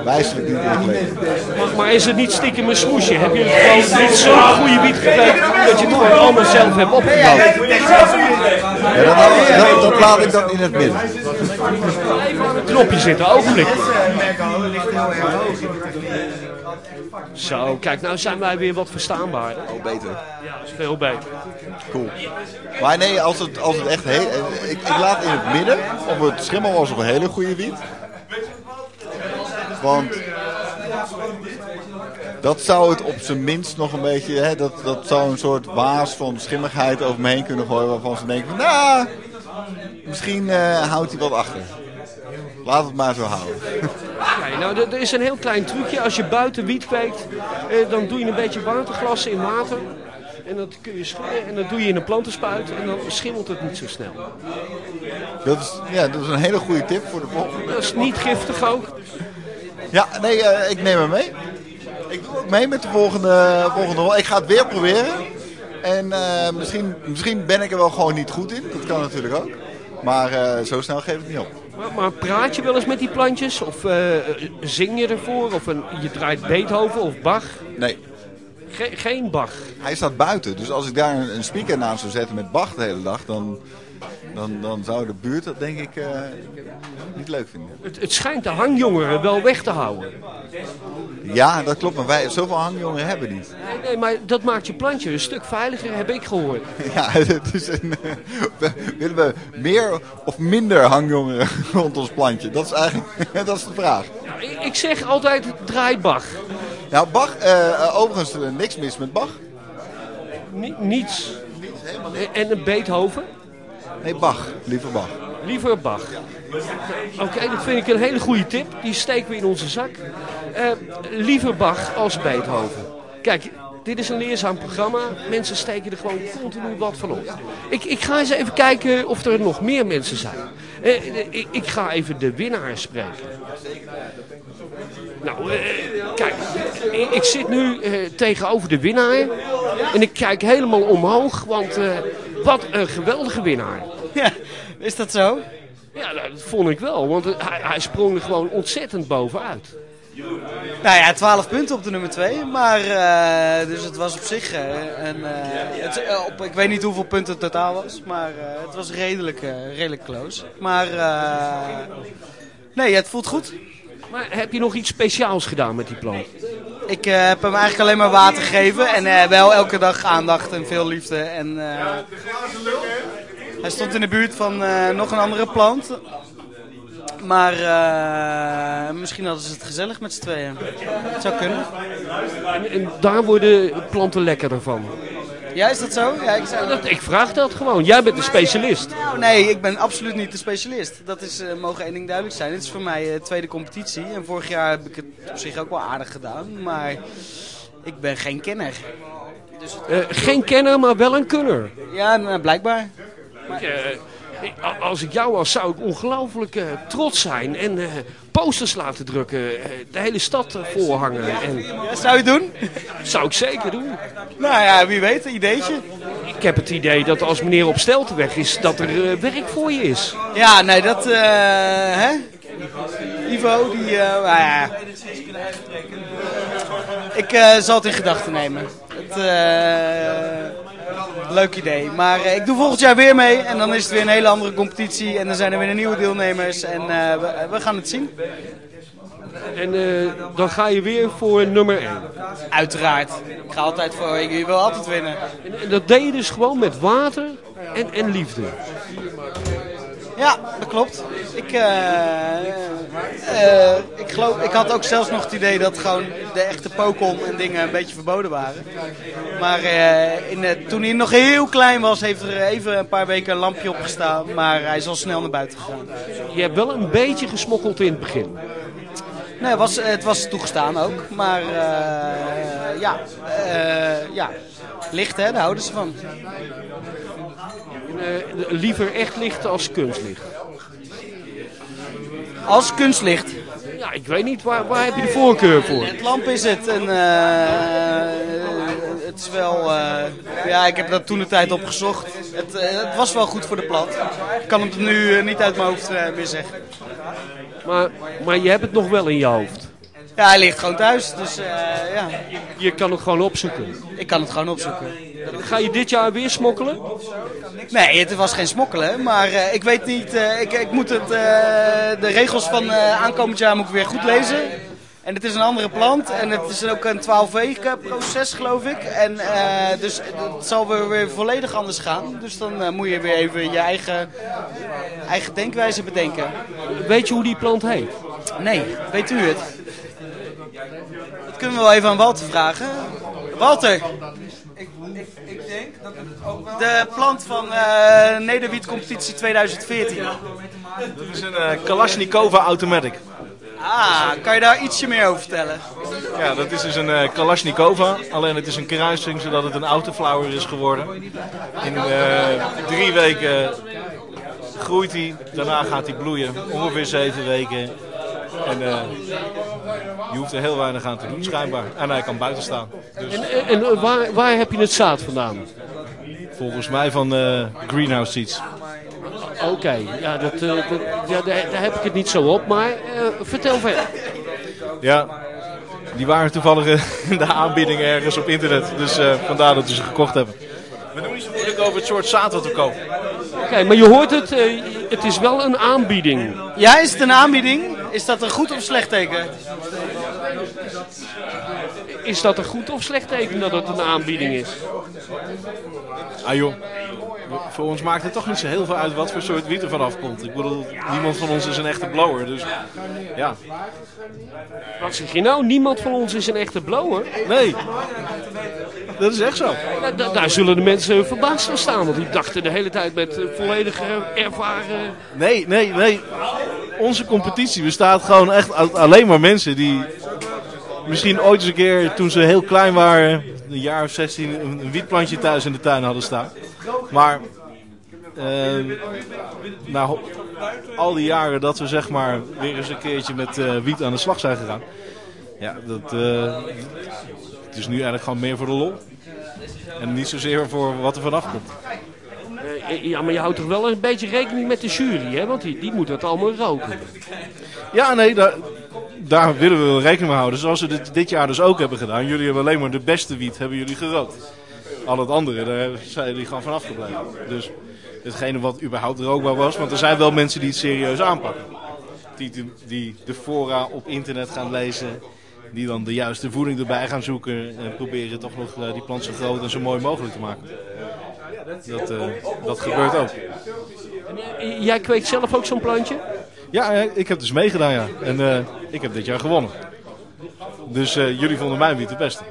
wijselijk niet ingelezen. Maar, maar is het niet stiekem een smoesje? Heb je gewoon niet zo'n goede wiet gekweekt dat je het gewoon allemaal zelf hebt opgebouwd? Ja, dat, dat, dat laat ik dan in het midden. Knopje zitten, ogenblik. Zo, kijk, nou zijn wij weer wat verstaanbaarder. Oh, beter. Ja, dat is veel beter. Cool. Maar nee, als het, als het echt heel... Ik, ik laat in het midden of het schimmel was of een hele goede wiet. Want dat zou het op zijn minst nog een beetje... Hè, dat, dat zou een soort waas van schimmigheid over me heen kunnen gooien... waarvan ze denken van, nou, misschien eh, houdt hij wat achter. Laat het maar zo houden. Nou, er is een heel klein trucje. Als je buiten wiet kweekt, eh, dan doe je een beetje waterglassen in water. En dat kun je schudden en dat doe je in een plantenspuit en dan schimmelt het niet zo snel. Dat is, ja, dat is een hele goede tip voor de volgende. Dat is niet giftig ook. Ja, nee, eh, ik neem hem mee. Ik doe ook mee met de volgende, volgende rol. Ik ga het weer proberen. En eh, misschien, misschien ben ik er wel gewoon niet goed in. Dat kan natuurlijk ook. Maar eh, zo snel geef ik het niet op. Maar, maar praat je wel eens met die plantjes? Of eh, zing je ervoor? Of een, je draait Beethoven of Bach? Nee. Ge- geen Bach. Hij staat buiten. Dus als ik daar een speaker naast zou zetten met Bach de hele dag... dan, dan, dan zou de buurt dat denk ik eh, niet leuk vinden. Het, het schijnt de hangjongeren wel weg te houden. Ja, dat klopt. Maar wij, zoveel hangjongeren hebben niet. Nee, nee, maar dat maakt je plantje een stuk veiliger, heb ik gehoord. (laughs) Ja, het is een, (laughs) we- willen we meer of minder hangjongeren (laughs) rond ons plantje? Dat is eigenlijk dat is de vraag. Ik, ik zeg altijd draai Bach. Nou, Bach, eh, overigens niks mis met Bach. Ni- niets. En- En een Beethoven? Nee, Bach. Liever Bach. Liever Bach. Oké, dat vind ik een hele goede tip. Die steken we in onze zak. Eh, liever Bach als Beethoven. Kijk, dit is een leerzaam programma. Mensen steken er gewoon continu wat van op. Ik, ik ga eens even kijken of er nog meer mensen zijn. Eh, eh, ik, ik ga even de winnaar spreken. Nou, eh, kijk, ik, ik zit nu tegenover de winnaar. En ik kijk helemaal omhoog, want wat een geweldige winnaar. Ja, is dat zo? Ja, nou, dat vond ik wel, want hij, hij sprong er gewoon ontzettend bovenuit. Nou ja, 12 punten op de nummer 2. Maar, eh, dus het was op zich. eh, een, eh, het, op, ik weet niet hoeveel punten het totaal was. Maar het was redelijk, redelijk close. Maar. nee, het voelt goed. Maar heb je nog iets speciaals gedaan met die plant? Ik eh, heb hem eigenlijk alleen maar water gegeven. En eh, wel elke dag aandacht en veel liefde. En, eh, hij stond in de buurt van nog een andere plant. Maar misschien hadden ze het gezellig met z'n tweeën. Het zou kunnen. En, en daar worden planten lekkerder van. Ja, is dat zo? Ja, ik, zou... Dat, ik vraag dat gewoon. Jij bent de specialist. Nou, nee, ik ben absoluut niet de specialist. Dat is, eh, mogen één ding duidelijk zijn. Dit is voor mij eh, tweede competitie. En vorig jaar heb ik het op zich ook wel aardig gedaan. Maar ik ben geen kenner. Eh, geen kenner, maar wel een kunner. Ja, nou, blijkbaar. Eh, als ik jou was, zou ik ongelooflijk eh, trots zijn. En eh, posters laten drukken. eh, de hele stad eh, voorhangen. En, Ja, zou je doen? zou ik zeker doen. Nou ja, wie weet, een ideetje. Ik heb het idee dat als meneer op Stelten weg is, dat er eh, werk voor je is. Ja, nee, dat... eh hè? Ivo, die... eh, nou ja. Ik zal het in gedachten nemen. Eh, leuk idee. Maar eh, ik doe volgend jaar weer mee. En dan is het weer een hele andere competitie. En dan zijn er weer nieuwe deelnemers. En eh, we, we gaan het zien. En dan ga je weer voor nummer 1. Uiteraard. Ik ga altijd voor... Ik wil altijd winnen. En, en dat deed je dus gewoon met water en, en liefde. Ja, dat klopt. Ik, eh, eh, ik, geloof, ik had ook zelfs nog het idee dat gewoon de echte pokon en dingen een beetje verboden waren. Maar eh, in, toen hij nog heel klein was, heeft er even een paar weken een lampje op gestaan. Maar hij is al snel naar buiten gegaan. Je hebt wel een beetje gesmokkeld in het begin. Nee, het was, het was toegestaan ook. Maar eh, ja, eh, ja, licht hè, daar houden ze van. Eh, liever echt licht als kunstlicht. Als kunstlicht. Ja, ik weet niet, waar, waar heb je de voorkeur voor? Het lamp is het. En, het is wel... ja, ik heb dat toen de tijd opgezocht. Het, het was wel goed voor de plat. Ik kan het nu niet uit mijn hoofd meer zeggen. Maar, maar je hebt het nog wel in je hoofd. Ja, hij ligt gewoon thuis. Dus eh, ja. Je kan het gewoon opzoeken. Ik kan het gewoon opzoeken. Ga je dit jaar weer smokkelen? Nee, het was geen smokkelen. Maar eh, ik weet niet. eh, ik, ik moet het, de regels van aankomend jaar moet ik weer goed lezen. En het is een andere plant. En het is ook een 12 weken proces, geloof ik. En eh, dus het zal weer, weer volledig anders gaan. Dus dan eh, moet je weer even je eigen, eigen denkwijze bedenken. Weet je hoe die plant heet? Nee, weet u het? Dat kunnen we wel even aan Walter vragen. Walter. Ik, ik, ik denk dat het ook wel... De plant van eh Nederwiet competitie 2014. Dat is een Kalashnikova Automatic. Ah, kan je daar ietsje meer over vertellen? Ja, dat is dus een eh, Kalashnikova. Alleen het is een kruising zodat het een autoflower is geworden. In eh, drie weken groeit hij. Daarna gaat hij bloeien. Ongeveer zeven weken. En eh, je hoeft er heel weinig aan te doen schijnbaar. En hij kan buiten staan. Dus En, en, en waar, waar heb je het zaad vandaan? volgens mij van eh, Greenhouse Seeds. Oké, ja, dat, eh, dat- ja daar, daar heb ik het niet zo op. Maar eh, vertel verder. Ja, die waren toevallig in (laughs) de aanbieding ergens op internet. Dus eh, vandaar dat we ze gekocht hebben. We doen niet zo moeilijk over het soort zaad wat we kopen. Oké, maar je hoort het, eh, het is wel een aanbieding. Ja, is het een aanbieding? Is dat een goed of slecht teken? Is dat een goed of slecht teken dat het een aanbieding is? Ah joh, voor ons maakt het toch niet zo heel veel uit wat voor soort wiet er vanaf komt. Ik bedoel, niemand van ons is een echte blower, dus ja. Wat zeg je nou? Niemand van ons is een echte blower? Nee, dat is echt zo. Da- da- daar zullen de mensen verbaasd van staan. Want die dachten de hele tijd met eh, volledig ervaren... Nee, nee, nee. Onze competitie bestaat gewoon echt uit alleen maar mensen die misschien ooit eens een keer toen ze heel klein waren, een jaar of 16, een, een wietplantje thuis in de tuin hadden staan. Maar na ho- al die jaren dat we zeg maar weer eens een keertje met eh, wiet aan de slag zijn gegaan. Ja, dat, eh, het is nu eigenlijk gewoon meer voor de lol. En niet zozeer voor wat er vanaf komt. Eh, ja, maar je houdt toch wel een beetje rekening met de jury, hè? Want die, die moet dat allemaal roken. Ja, nee, daar, daar willen we wel rekening mee houden. Zoals we dit, dit jaar dus ook hebben gedaan. Jullie hebben alleen maar de beste wiet hebben jullie gerookt. Al het andere, daar zijn jullie gewoon vanaf gebleven. Dus hetgene wat überhaupt rookbaar was. Want er zijn wel mensen die het serieus aanpakken. Die, die, die de fora op internet gaan lezen. Die dan de juiste voeding erbij gaan zoeken. En proberen toch nog eh, die plant zo groot en zo mooi mogelijk te maken. Dat, eh, dat gebeurt ook. Eh, Jij kweekt zelf ook zo'n plantje? Ja, ik heb dus meegedaan, ja. En ik heb dit jaar gewonnen. Dus jullie vonden mijn wiet het beste.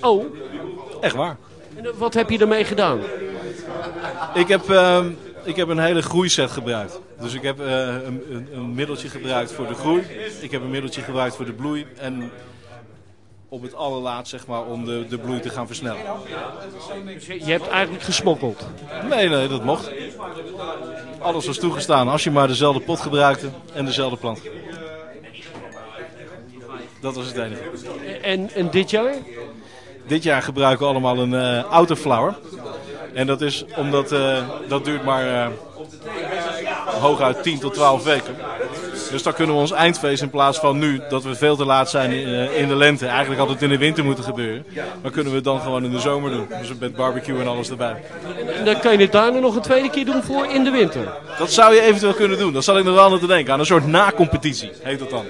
Oh, Echt waar. en wat heb je ermee gedaan? Ik heb, ehm, ik heb een hele groeiset gebruikt. Dus ik heb eh, een, een, een middeltje gebruikt voor de groei. Ik heb een middeltje gebruikt voor de bloei. En op het allerlaatst, zeg maar, om de, de bloei te gaan versnellen. Dus je, je hebt eigenlijk gesmokkeld. Nee, nee, dat mocht. Alles was toegestaan als je maar dezelfde pot gebruikte en dezelfde plant. Dat was het enige. En, en dit jaar? Dit jaar gebruiken we allemaal een eh autoflower. En dat is omdat eh, dat duurt maar eh, hooguit 10 tot 12 weken. Dus dan kunnen we ons eindfeest in plaats van nu, dat we veel te laat zijn eh, in de lente, eigenlijk had het in de winter moeten gebeuren. Maar kunnen we het dan gewoon in de zomer doen. Dus met barbecue en alles erbij. En dan kan je het daarna nog een tweede keer doen voor in de winter. Dat zou je eventueel kunnen doen. Dat zal ik nog wel aan te denken. Aan een soort na-competitie heet dat dan.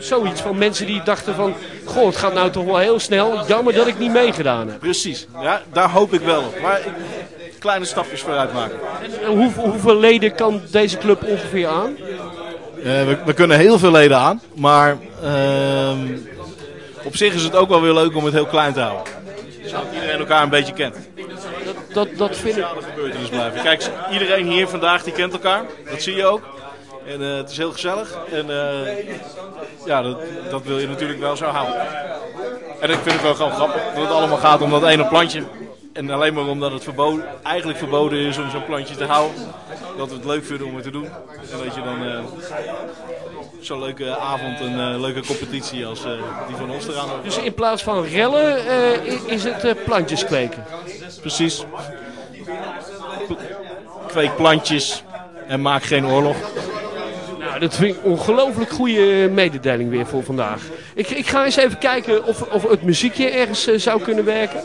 Zoiets van mensen die dachten van... Goh, het gaat nou toch wel heel snel. Jammer dat ik niet meegedaan heb. Precies. Ja, daar hoop ik wel op. Maar ik, kleine stapjes vooruit maken. En hoeveel, hoeveel leden kan deze club ongeveer aan? Eh, we, we kunnen heel veel leden aan, maar ehm, op zich is het ook wel weer leuk om het heel klein te houden. Zodat iedereen elkaar een beetje kent. Dat, dat vind ik... gebeurtenis blijven. Kijk, iedereen hier vandaag die kent elkaar, dat zie je ook. En eh, het is heel gezellig. En eh, ja, dat, dat wil je natuurlijk wel zo houden. En ik vind het wel gewoon grappig dat het allemaal gaat om dat ene plantje. En alleen maar omdat het verboden, eigenlijk verboden is om zo'n plantje te houden. dat we het leuk vinden om het te doen. En dat je dan eh, zo'n leuke avond, een leuke competitie als die van ons eraan Dus in plaats van rellen is het plantjes kweken. Precies. Kweek plantjes en maak geen oorlog. Nou, dat vind ik een ongelooflijk goede mededeling weer voor vandaag. Ik, ik ga eens even kijken of, of het muziekje ergens eh, zou kunnen werken.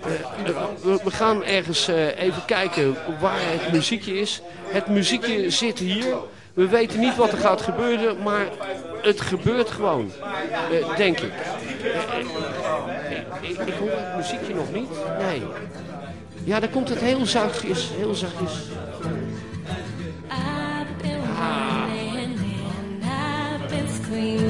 Eh, we, we gaan ergens eh, even kijken waar het muziekje is. Het muziekje zit hier. We weten niet wat er gaat gebeuren, maar het gebeurt gewoon. Denk ik. Ik. Ik hoor het muziekje nog niet. Nee. Ja, dan komt het heel zachtjes. Heel zachtjes. Been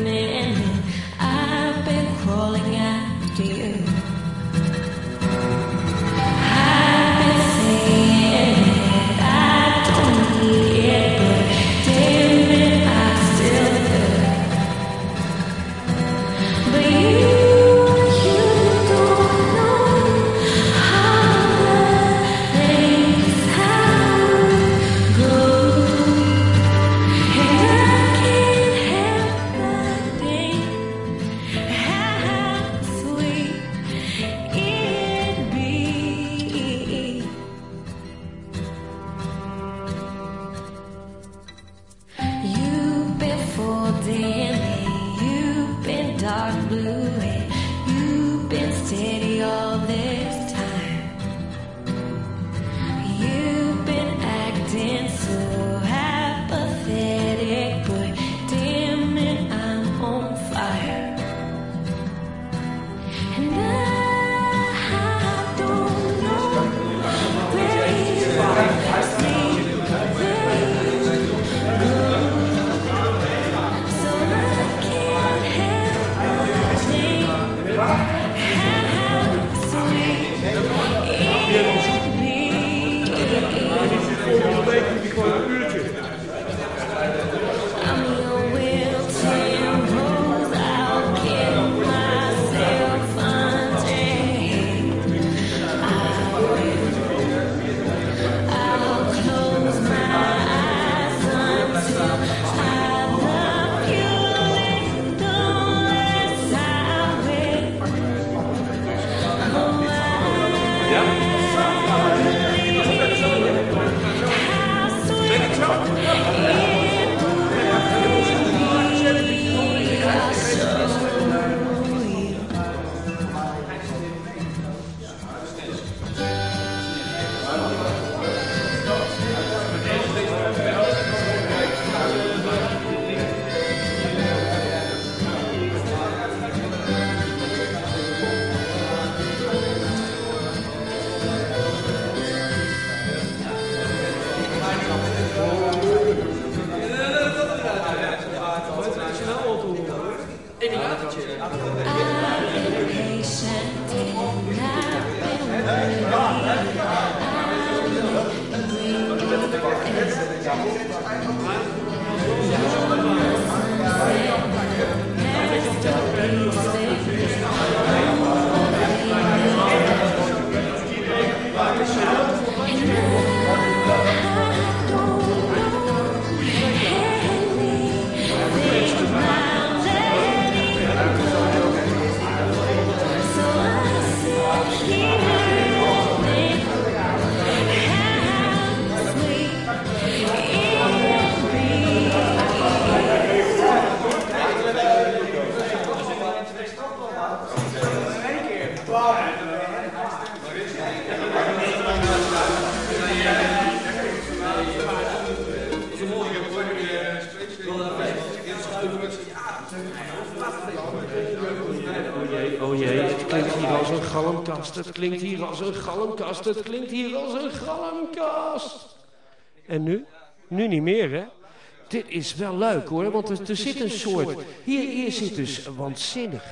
is wel leuk, hoor, want er, zit een soort... Hier, hier zit dus waanzinnig.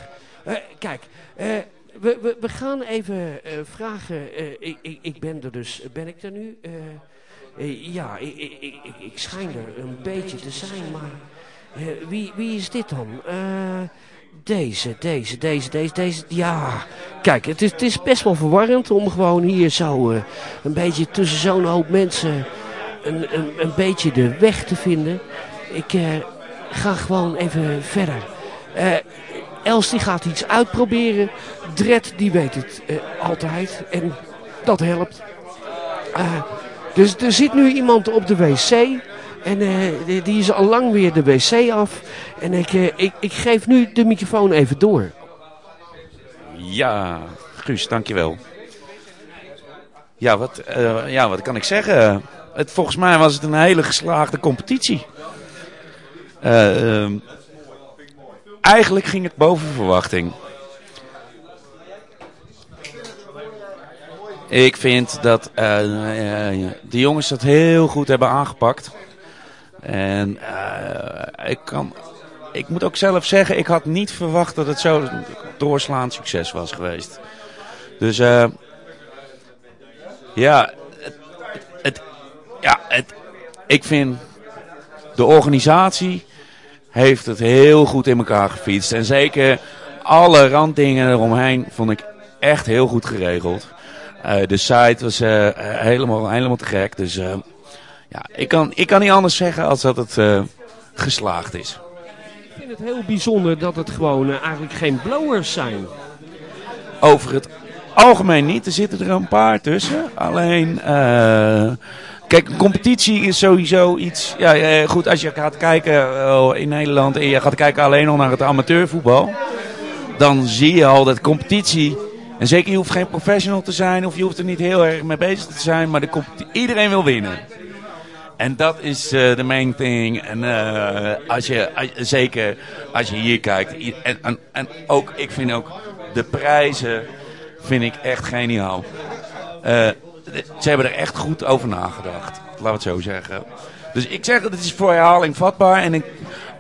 Eh, kijk, eh, we, we, we gaan even eh, vragen... ik, ik, ik ben er dus... Ben ik er nu? Ja, ik, ik, ik, schijn er een beetje te zijn, maar... wie, wie is dit dan? Deze, deze, deze, deze, deze. Ja, kijk, het is, het is best wel verwarrend om gewoon hier zo een beetje tussen zo'n hoop mensen een, een, een beetje de weg te vinden. Ik eh, ga gewoon even verder. Eh, Els die gaat iets uitproberen. Dred die weet het eh, altijd. En dat helpt. Dus er zit nu iemand op de wc. En die, die is al lang weer de wc af. En ik, ik, ik geef nu de microfoon even door. Ja, Guus, dankjewel. Ja, wat, ja, wat kan ik zeggen? Het, volgens mij was het een hele geslaagde competitie. Eh, ehm, eigenlijk ging het boven verwachting. Ik vind dat eh, eh, de jongens dat heel goed hebben aangepakt. En ik, kan, ik moet ook zelf zeggen, ik had niet verwacht dat het zo doorslaand succes was geweest. Dus ja, het, het, ja het, ik vind de organisatie heeft het heel goed in elkaar gefietst. En zeker alle randdingen eromheen vond ik echt heel goed geregeld. Eh, de site was eh, helemaal, helemaal te gek. Dus eh, ja, ik kan, ik kan niet anders zeggen als dat het geslaagd is. Ik vind het heel bijzonder dat het gewoon eigenlijk geen blowers zijn. Over het algemeen niet. Er zitten er een paar tussen. Alleen, kijk, competitie is sowieso iets. Ja, goed, als je gaat kijken eh, in Nederland en je gaat kijken alleen al naar het amateurvoetbal, dan zie je al dat competitie. En zeker, je hoeft geen professional te zijn of je hoeft er niet heel erg mee bezig te zijn, maar de iedereen wil winnen. En dat is eh, de main thing. En eh, als je, zeker als je hier kijkt. En, en, ook, ik vind ook de prijzen vind ik echt geniaal. De- ze hebben er echt goed over nagedacht. Laten we het zo zeggen. Dus ik zeg, het is voor herhaling vatbaar. En ik,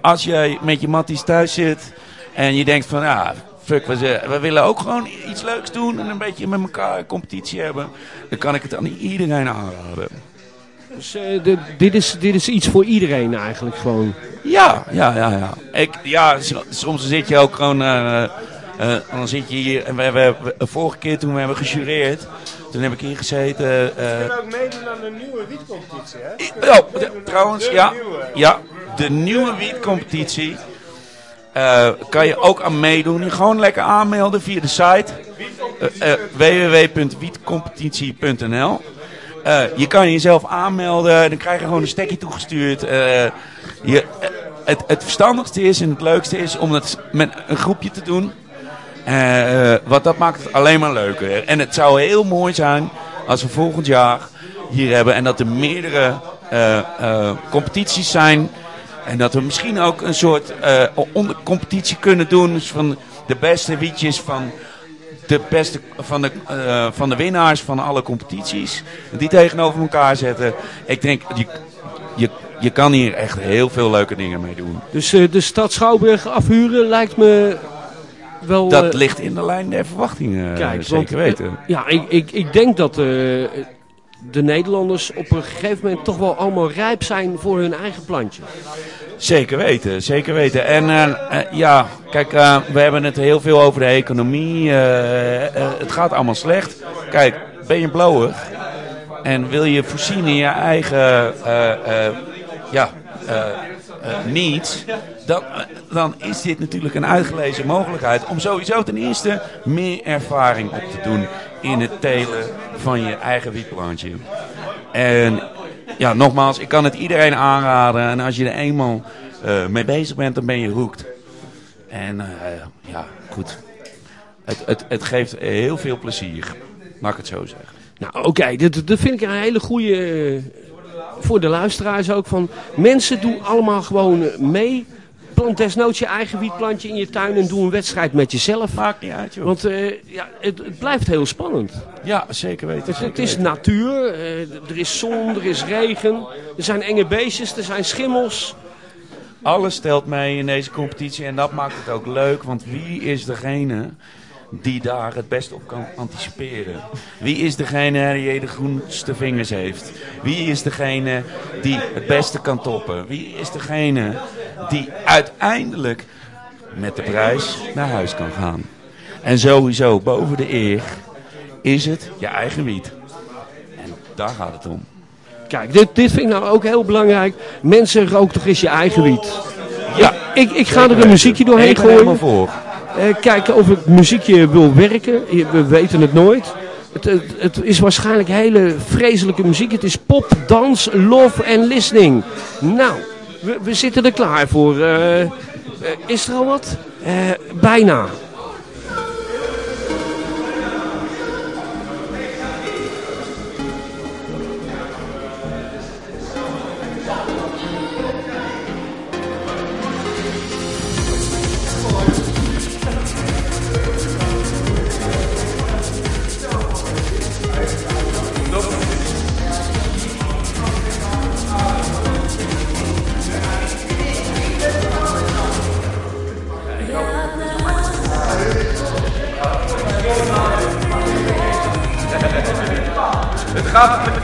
als jij met je matties thuis zit en je denkt van, ja, fuck, we, willen ook gewoon iets leuks doen en een beetje met elkaar competitie hebben. Dan kan ik het aan iedereen aanraden. Dus eh, de- dit, is, dit is iets voor iedereen eigenlijk gewoon. Ja, ja, ja, ja. Ik, ja, soms zit je ook gewoon. eh, eh, dan zit je hier. En we hebben we- vorige keer toen we hebben gejureerd. Toen heb ik hier gezeten. Je eh, kunt ook meedoen aan de nieuwe wietcompetitie, hè? oh, de- trouwens, ja, ja. De nieuwe wietcompetitie. eh kan je ook aan meedoen. Je gewoon lekker aanmelden via de site. eh, eh, www.wietcompetitie.nl Eh, je kan jezelf aanmelden, dan krijg je gewoon een stekje toegestuurd. Eh, je, eh, het, het verstandigste is en het leukste is om het met een groepje te doen. Eh, eh, wat dat maakt het alleen maar leuker. En het zou heel mooi zijn als we volgend jaar hier hebben en dat er meerdere eh, competities zijn. En dat we misschien ook een soort ondercompetitie kunnen doen. Van de beste wietjes van de beste van de, van de winnaars van alle competities. Die tegenover elkaar zetten. Ik denk, je, je, je kan hier echt heel veel leuke dingen mee doen. Dus de stad Schouwburg afhuren lijkt me wel... Dat eh, ligt in de lijn der verwachtingen, Kijk, zeker want, weten. eh, ja, ik, ik, ik denk dat eh, de Nederlanders op een gegeven moment toch wel allemaal rijp zijn voor hun eigen plantje. Zeker weten, zeker weten. En eh, eh, ja, kijk, eh, we hebben het heel veel over de economie. eh, eh, het gaat allemaal slecht. Kijk, ben je blower en wil je voorzien in je eigen eh, eh, ja, eh, needs, dan, eh, dan is dit natuurlijk een uitgelezen mogelijkheid om sowieso ten eerste meer ervaring op te doen in het telen van je eigen wietplantje. En ja, nogmaals, ik kan het iedereen aanraden. En als je er eenmaal eh, mee bezig bent, dan ben je hooked. En ja, goed. Het, het, het geeft heel veel plezier. Laat ik het zo zeggen. Nou, oké, dat, dat vind ik een hele goede voor de luisteraars ook. Van, mensen doen allemaal gewoon eh, mee. Plant desnoods je eigen wietplantje in je tuin en doe een wedstrijd met jezelf. Maakt niet uit, joh. Want eh, ja, het, het blijft heel spannend. Ja, zeker weten. Het, zeker het is weten. natuur, eh, er is zon, er is regen, er zijn enge beestjes, er zijn schimmels. Alles stelt mee in deze competitie en dat maakt het ook leuk. Want wie is degene die daar het best op kan anticiperen? Wie is degene die de groenste vingers heeft? Wie is degene die het beste kan toppen? Wie is degene die uiteindelijk met de prijs naar huis kan gaan? En sowieso boven de eer is het je eigen wiet. En daar gaat het om. Kijk, dit, dit vind ik nou ook heel belangrijk. Mensen, rook toch eens je eigen wiet. Ja, ik, ik ga er een muziekje doorheen Ik ben gooien. voor. Eh, kijken of het muziekje wil werken. We weten het nooit. Het, het, is waarschijnlijk hele vreselijke muziek. Het is pop, dans, love en listening. Nou, we, we zitten er klaar voor. Eh, eh, is er al wat? Bijna. Het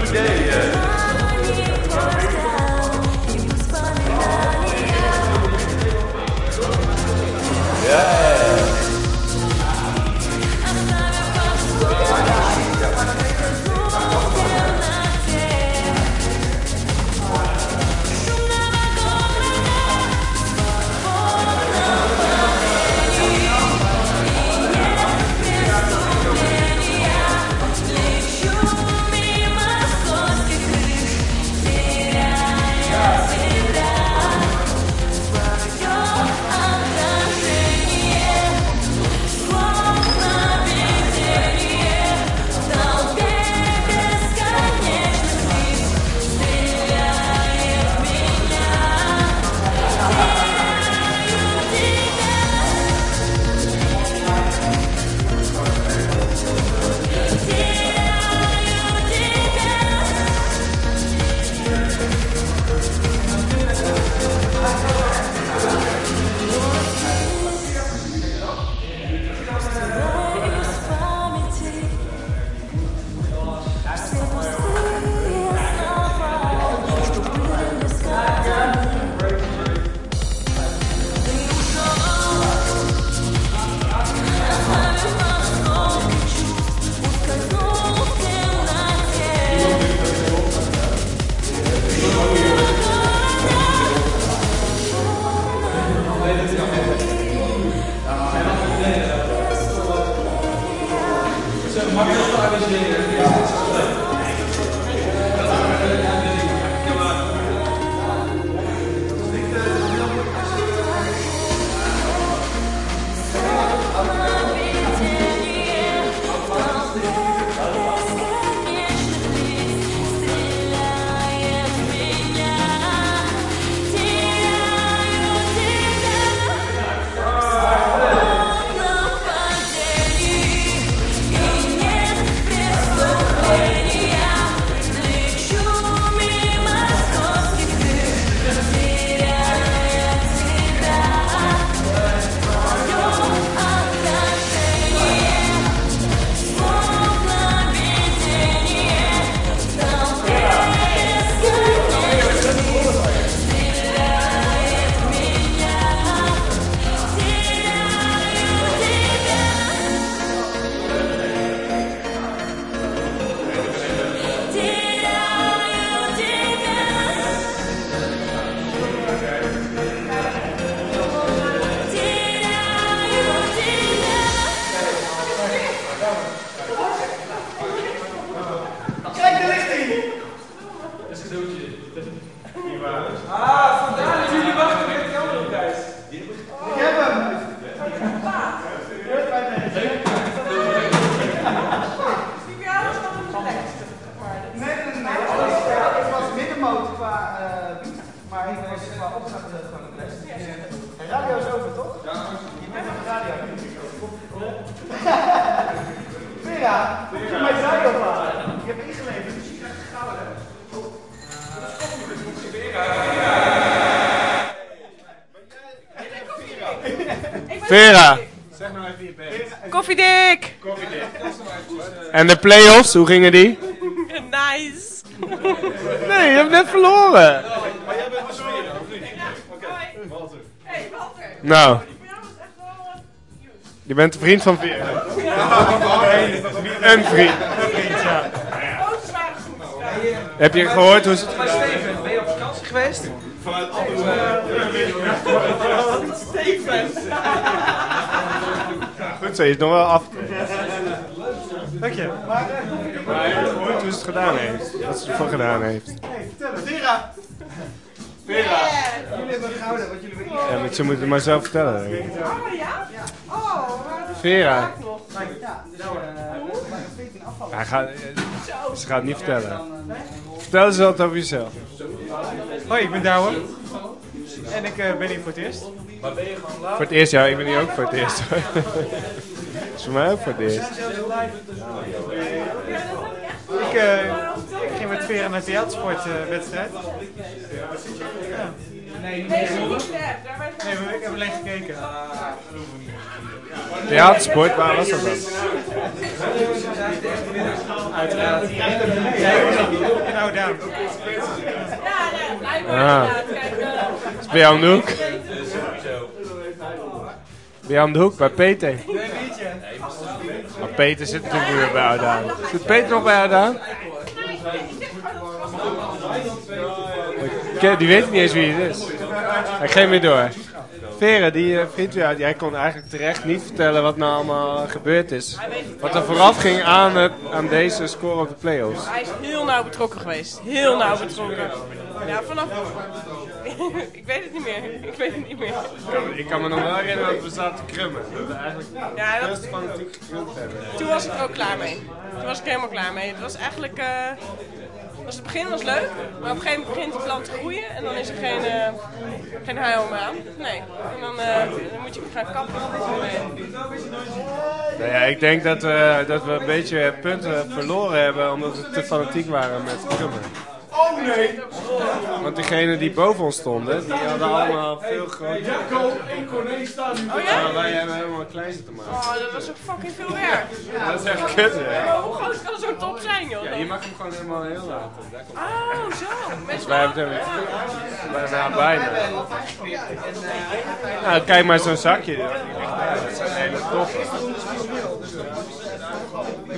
En de play-offs, hoe gingen die? Nice! Nee, je hebt net verloren. Maar jij bent de of niet? Oké, Walter. Hey, Walter! Nou. Je bent de vriend van Vera. Een vriend. Een vriend, ja. Heb je gehoord hoe ze het Maar Steven, ben je op vakantie geweest? Vanuit (laughs) Steven! Goed zo, je is nog wel af. Dank je. Maar gehoord hoe ze het gedaan heeft. Wat ze ervoor gedaan heeft. Vera! Vera! Jullie hebben gehouden wat jullie willen. Ja, maar ze moeten het maar zelf vertellen. Oh ja? Oh, Vera. is nog. Ja, nou, eh, Hij gaat, ze gaat het niet vertellen. Vertel eens wat over jezelf. Hoi, ik ben Douwe. En ik eh, ben hier voor het eerst. Maar ben je gewoon Voor het eerst, ja, ik ben hier ook voor het eerst. (laughs) voor mij voor eerst. Ik, eh, ik ging met Vera naar de theatersportwedstrijd. ja. Nee, niet Nee, daar Nee, maar ik heb alleen gekeken. Theatersport, waar was dat dan? Uiteraard. Kijk, in Oudaan. Ja, nee, blijkbaar Ah. eh, Is bij jou om de hoek? Bij jou om de hoek, bij Peter. Maar Peter zit natuurlijk meer bij Oudaan. Zit Peter nog bij Oudaan? Ik- Die weet niet eens wie het is. Hij geeft meer door. Vera, die eh, vriend van jou, jij kon eigenlijk terecht niet vertellen wat nou allemaal gebeurd is. Wat er vooraf ging aan, het, aan deze score op de playoffs. Hij is heel nauw betrokken geweest. Heel nauw betrokken. Ja, vanaf... (laughs) ik weet het niet meer. Ik weet het niet meer. Ik kan me nog wel herinneren dat we zaten te krummen. Dat we eigenlijk Ja, dat- best fanatiek gekrumd hebben. Toen was ik er ook klaar mee. Toen was ik helemaal klaar mee. Het was eigenlijk... eh, was het begin was leuk, maar op een gegeven moment begint die plant te groeien en dan is er geen, eh geen heil meer aan. Nee. En dan, eh, dan moet je gaan kappen. Nou ja, ik denk dat we, dat we een beetje punten verloren hebben omdat we te fanatiek waren met krummen. Oh nee! Want diegenen die boven ons stonden, die hadden allemaal veel groter. Jacco en Corné staan nu. Oh ja? Wij hebben helemaal klein zitten maken. Oh, dat was ook fucking veel werk. Dat is echt kut, hè? Maar hoe groot kan zo'n top zijn, joh? Ja, je mag hem gewoon helemaal heel laten. Komt Oh, zo. Dus wij hebben het helemaal... Bijna, bijna. Nou, kijk maar zo'n zakje. Dat is een hele toffe.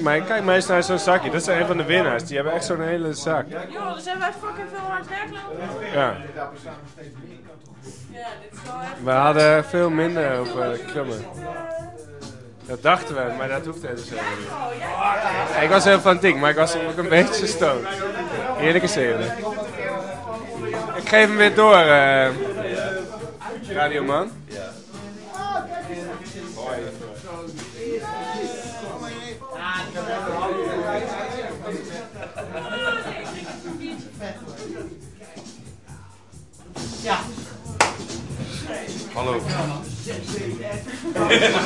Maar kijk maar eens naar zo'n zakje. Dat zijn een van de winnaars. Die hebben echt zo'n hele zak. Joh, hebben wij fucking veel hard werk lopen. Ja. Ja, dit is wel echt... We hadden veel minder op eh, krummen. Dat dachten we, maar dat hoeft helemaal niet. Ja, ik was heel fanatiek, maar ik was ook een beetje stoned. Eerlijke zeden. Ik geef hem weer door, eh radioman. Ja. Hallo.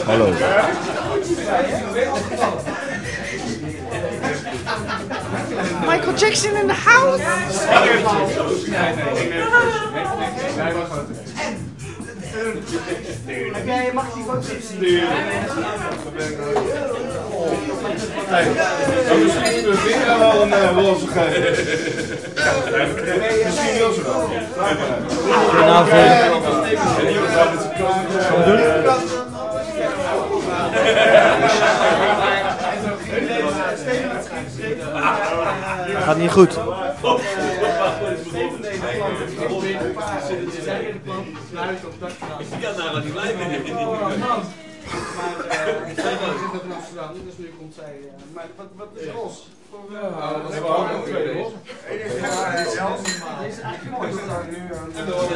Hallo. Michael Jackson in the house! Heb jij, mag die foto zien? Hey, moeten we Vera wel een roze geven. Misschien wil ze wel. Goedenavond. Doen. Gaat niet goed. Ik kan daar wel niet blij mee. Dus nu komt zij. Maar wat, wat is los? Dat is wel een tweede mooi. En dan hoor.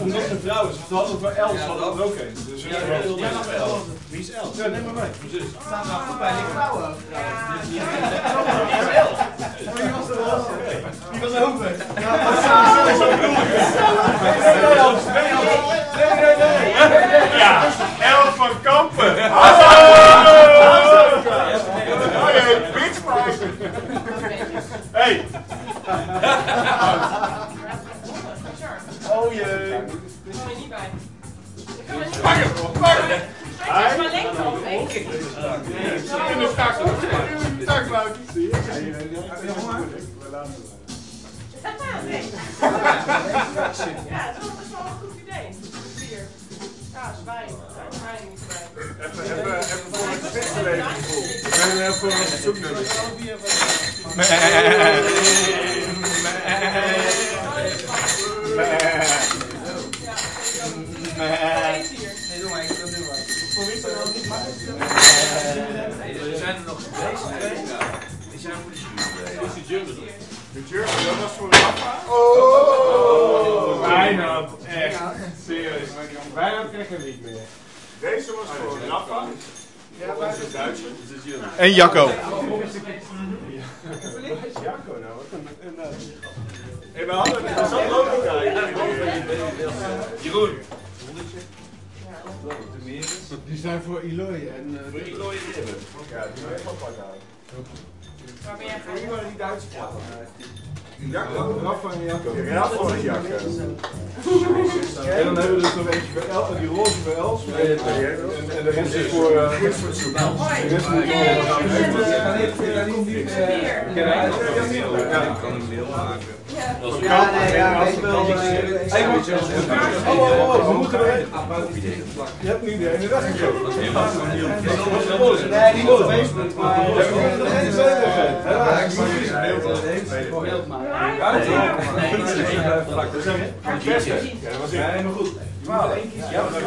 Omdat het vrouw is. We hadden Els ook een. Ja. Wie is Els? Ja, neem maar mee. Zus. Staat nou. Wie is Els? Wie was er los? Wie was over? Ja, Els van Kampen. Hoi, bitch Hey. Oh jee. Ik kan er niet bij. Ik kan niet Pak hem, pak hem. Hij is maar lengte of ik. In de tak. Tak, Wout. Nee. (laughs) Ja, dat is wel een goed idee. Kaas, wijn. Wijn bij. Even, even, even voor het spekgeleverd gevoel. We heel veel aan het zoeknummer. Er zijn er nog geweest. Die zijn voor de German. De German, dat was voor Rafa. Oh! Wijnand, echt. Serieus. Wijnand krijgt hem niet meer. Deze was voor Rafa. Ja, dat is Duitser. En Jacco. Jacco, nou, wat een... een, Hey, we hadden het zo lopen kijken. Jeroen. Die zijn voor Eloy en... eh, Voor Eloy en Dibben. Ja, die wil ik wel. Waar ben jij die praat. Jacco. Rafa en Jacco. Rafa en Jacco. En dan hebben we dus nog eentje voor Els, die roze voor Els. En, de rest is voor... eh, de rest moet Ja, ik kan een mail maken. Ja, nee, ja, weet je wel. Oh, oh, oh, we moeten er een. Je hebt nu de ene weg gegeven. Nee, niet op Facebook, maar... Hebt nog de hele twee. Ja, ik zie het. Beeld maken. Ja, dat is. Nee, dat is vlak. Dat is een. Ja, dat was helemaal goed. Ja, dat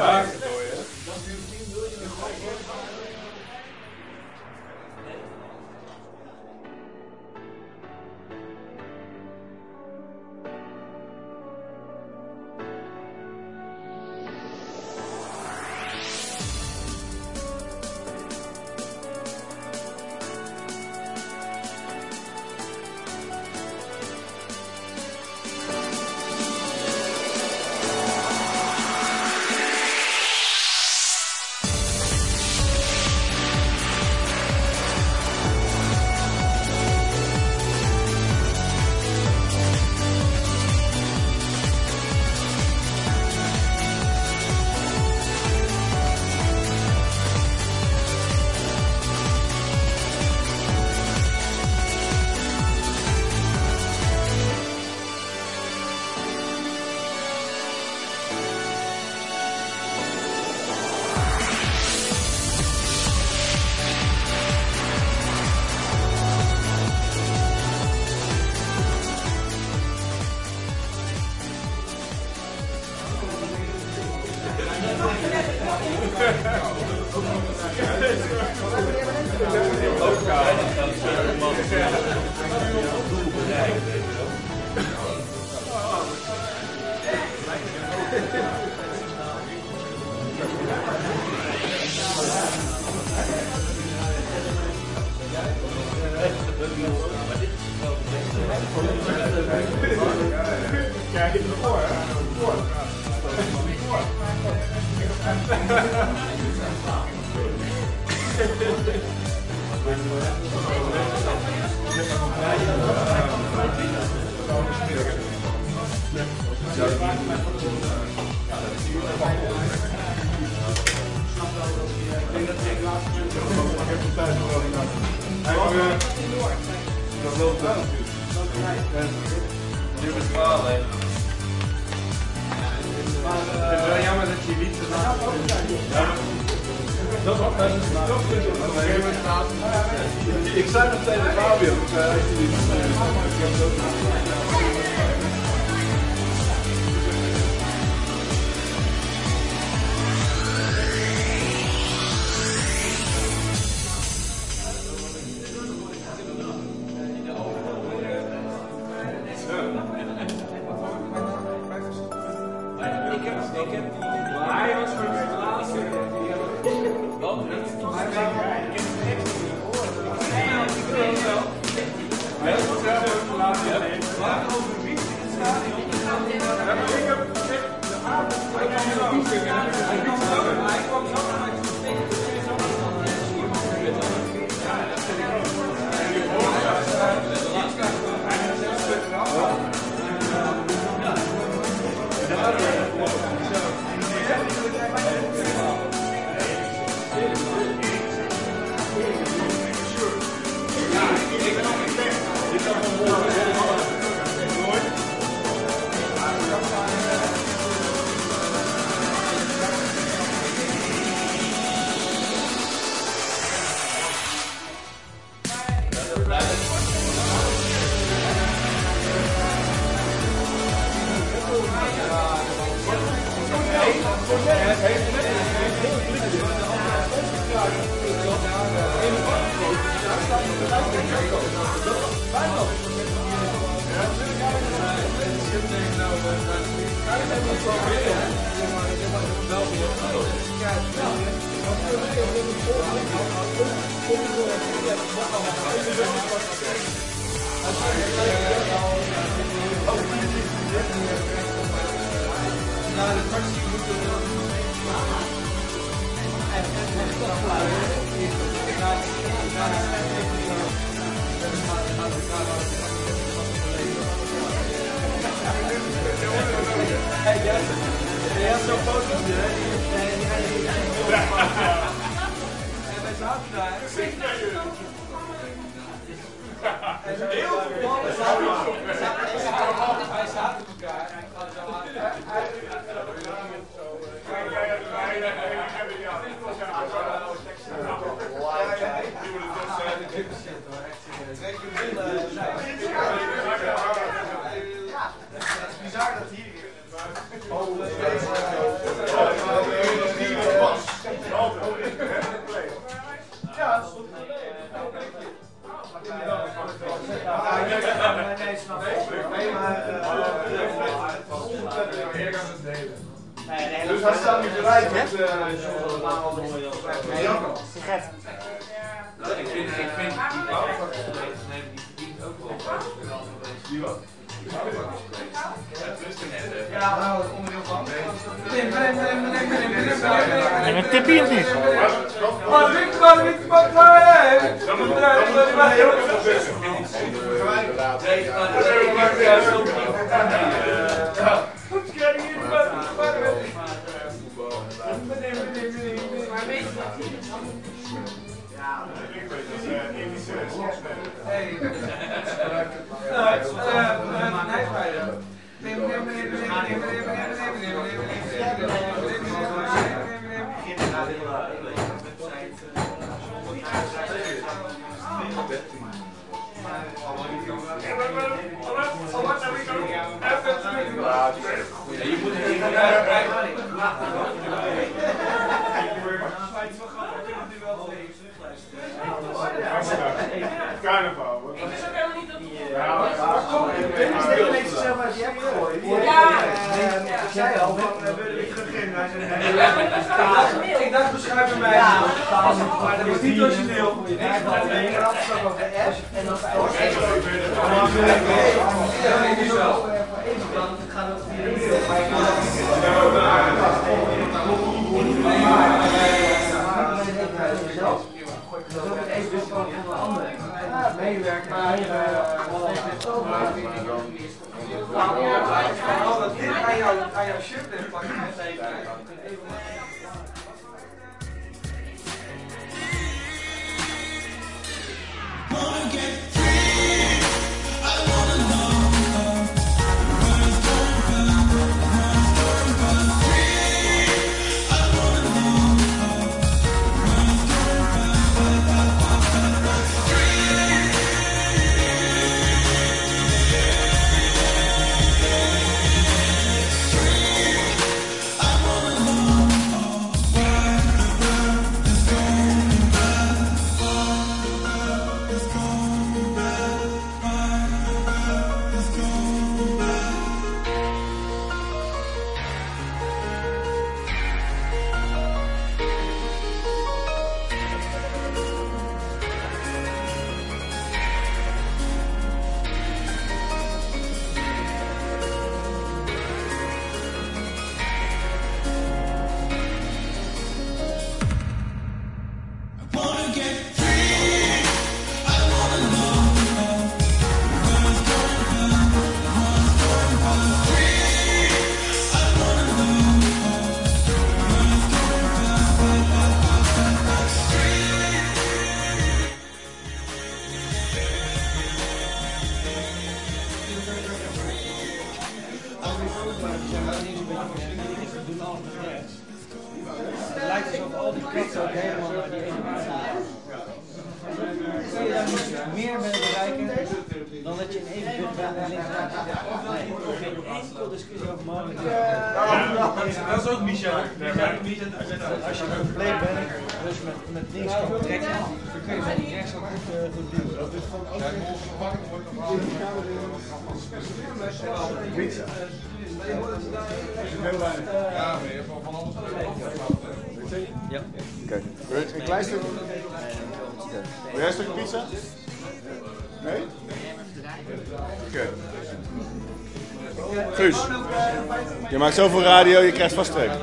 maakt zoveel radio, je krijgt vast trek. Wil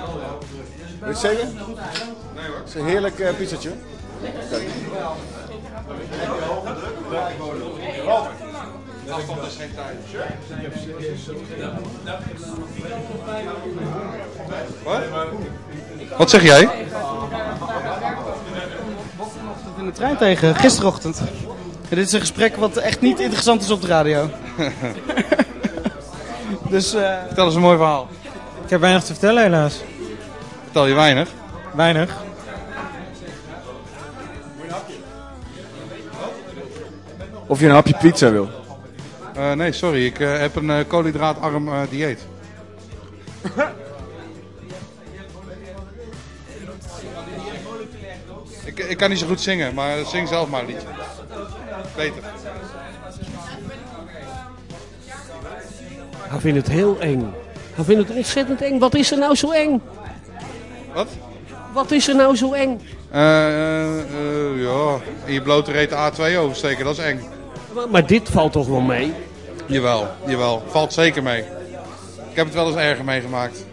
je het zeggen? Nee hoor. Het is een heerlijk eh, pizzatje. Kijk. Afstand is geen tijd. Wat? Wat zeg jij? in de trein tegen, gisterochtend. En dit is een gesprek wat echt niet interessant is op de radio. (laughs) dus, eh Vertel eens een mooi verhaal. Ik heb weinig te vertellen helaas. Vertel je weinig? Weinig. Of je een hapje pizza wil. Eh, nee, sorry. Ik eh, heb een eh, koolhydraatarm dieet. ik, ik kan niet zo goed zingen, maar zing zelf maar een liedje. Beter. Hij vindt het heel eng. Hij vindt het ontzettend eng. Wat is er nou zo eng? Wat? Wat is er nou zo eng? Eh, eh, eh, ja, in je blote reet de A2 oversteken, dat is eng. Maar, maar dit valt toch wel mee? Jawel, jawel. Valt zeker mee. Ik heb het wel eens erger meegemaakt.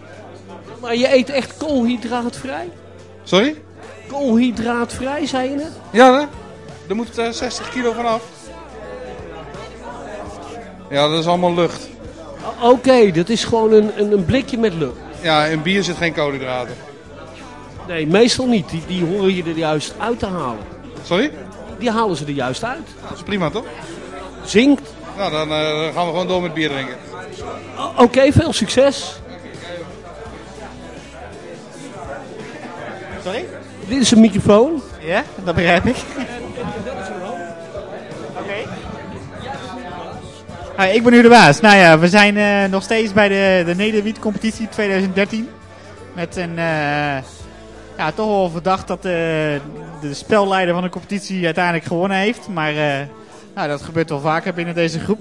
Maar je eet echt koolhydraatvrij? Sorry? Koolhydraatvrij, zei je het? Ja, hè? Er moet eh, 60 kilo vanaf. Ja, dat is allemaal lucht. Oké, dat is gewoon een, een, een blikje met lucht. Ja, in bier zit geen koolhydraten. Nee, meestal niet. Die, die horen je er juist uit te halen. Sorry? Die halen ze er juist uit. Dat is prima, toch? Zinkt. Nou, dan eh, gaan we gewoon door met bier drinken. Oké, veel succes. Sorry? Dit is een microfoon. Ja, dat begrijp ik. Ik ben nu de baas. Nou ja, we zijn eh, nog steeds bij de, de Nederwiet competitie 2013. Met een, eh, ja, toch wel verdacht dat eh, de spelleider van de competitie uiteindelijk gewonnen heeft. Maar nou, dat gebeurt wel vaker binnen deze groep.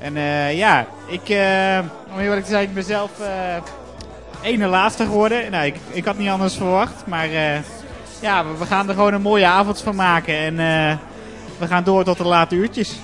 En ja, ik, om heel eerlijk te zijn, ik ben zelf ene laatste geworden. Nou, ik, ik had niet anders verwacht. Maar ja, we, we gaan er gewoon een mooie avond van maken. En we gaan door tot de late uurtjes.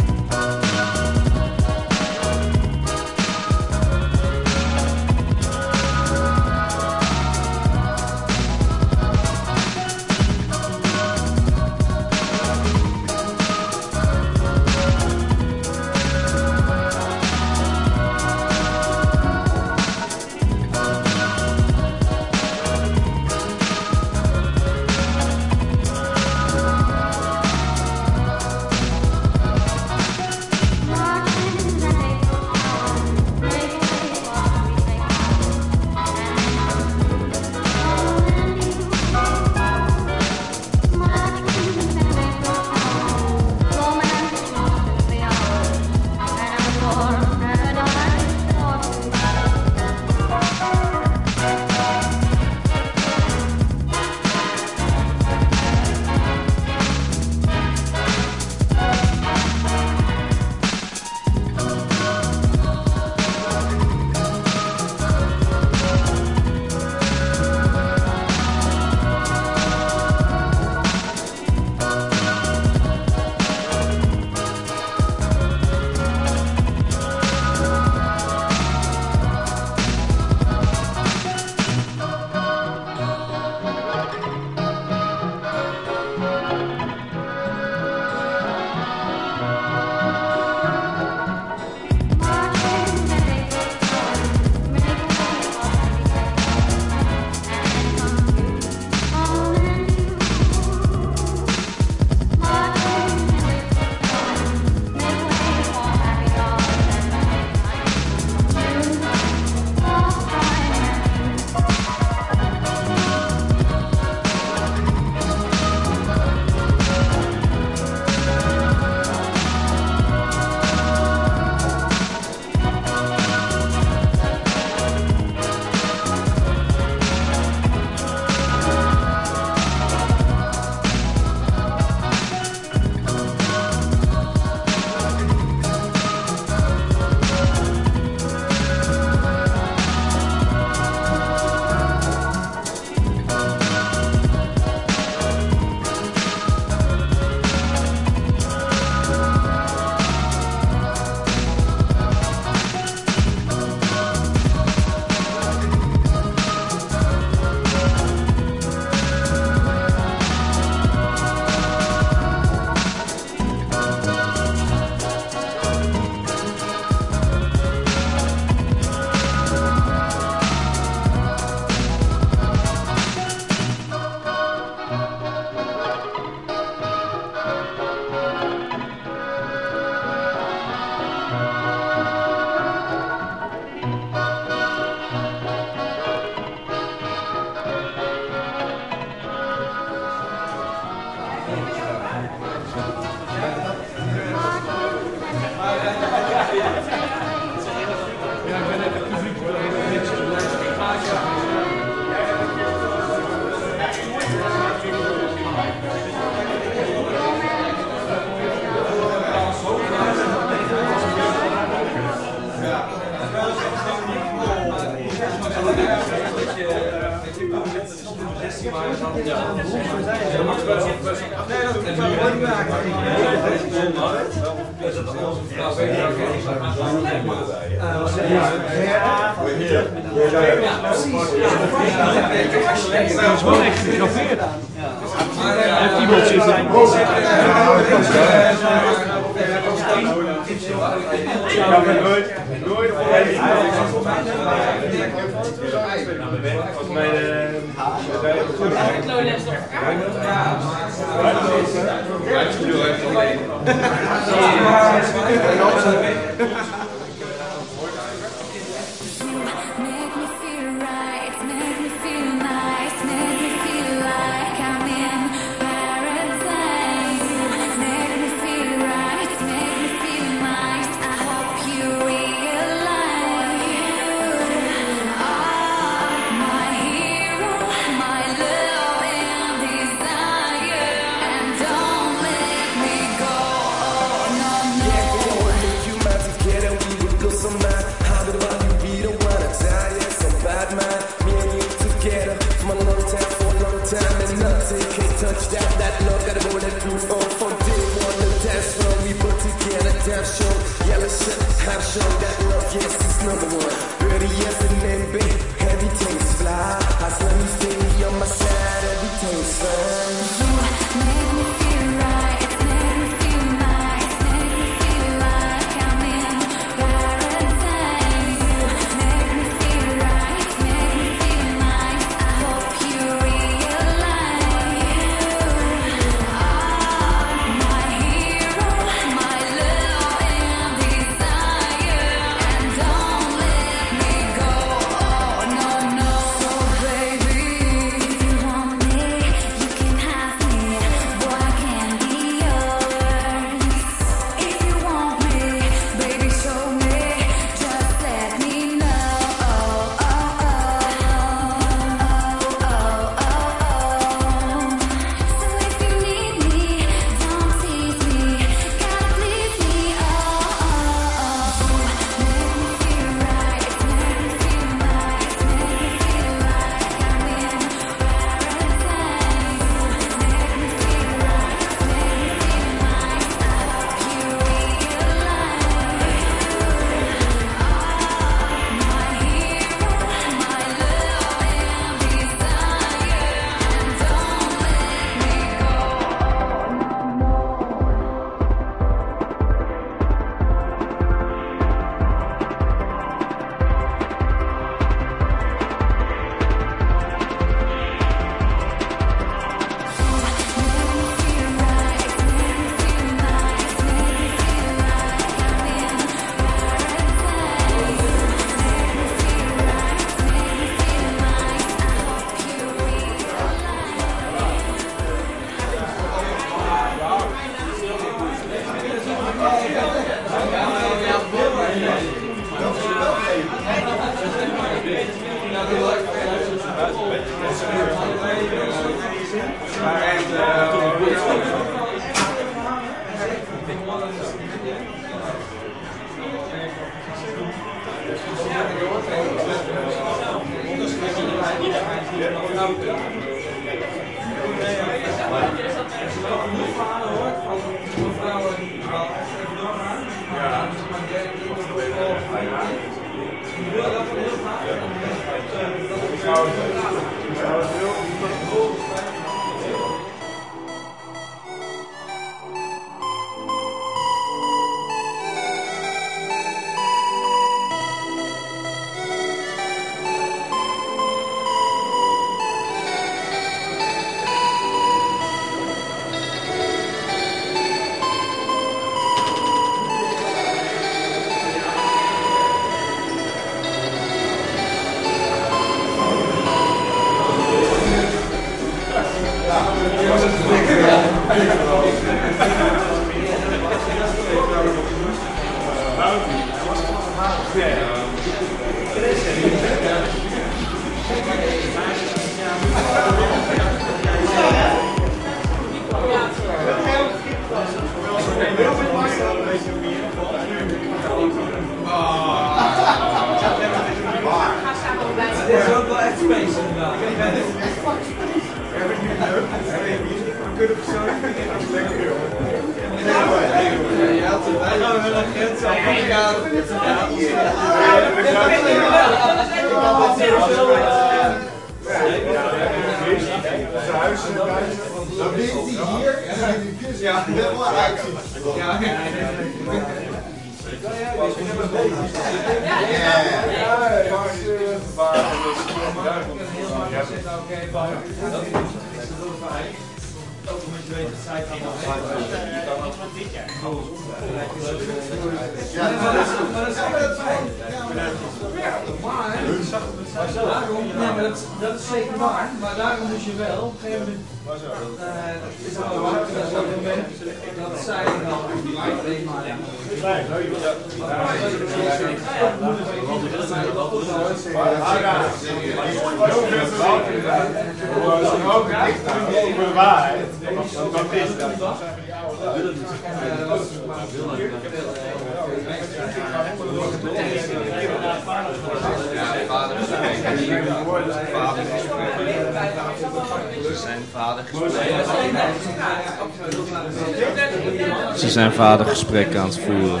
Vader gesprek aan het voeren.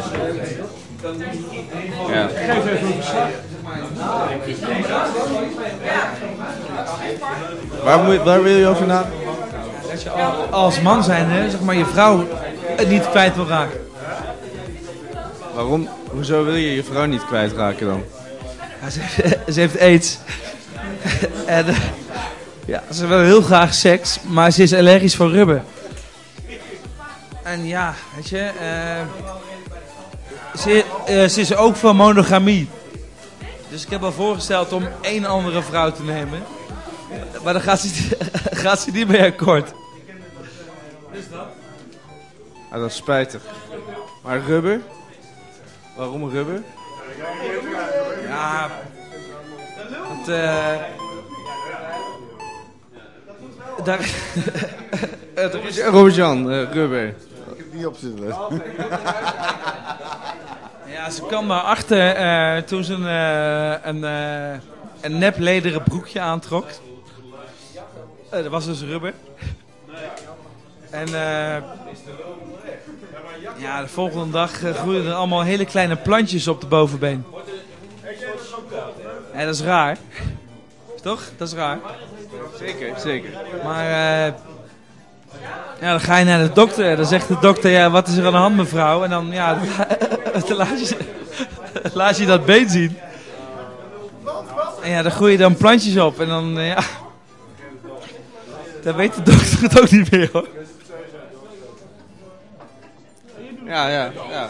Ja. Geef even een verslag. Waar, moet, waar wil je over na? Dat je al- als man zijn, hè, zeg maar, je vrouw het niet kwijt wil raken. Waarom? Hoezo wil je je vrouw niet kwijtraken dan? Ja, ze, heeft- (laughs) ze heeft aids. (laughs) en eh, ja, ze wil heel graag seks, maar ze is allergisch voor rubber. En ja, weet je, eh, ze, eh, ze is ook van monogamie. Dus ik heb haar voorgesteld om één andere vrouw te nemen. Maar dan gaat ze, (laughs) gaat ze niet mee akkoord. Ah, dat is spijtig. Maar rubber? Waarom rubber? Ja, want, eh daar, (laughs) Er is Robert-Jan, eh, rubber. Ik heb niet op zitten letten. (laughs) Ja, ze kwam daarachter eh toen ze een, eh, een, eh, een nep lederen broekje aantrok. Eh, dat was dus rubber. En eh, ja, de volgende dag groeiden er allemaal hele kleine plantjes op de bovenbeen. Ja, dat is raar. Toch? Dat is raar. Zeker, zeker. Maar eh, ja, dan ga je naar de dokter. Dan zegt de dokter, ja, wat is er aan de hand mevrouw? En dan, ja, (laughs) dan laat je, laat je dat been zien. En ja, dan groei je dan plantjes op. En dan, eh, ja... Dan weet de dokter het ook niet meer, hoor. Ja, ja, ja.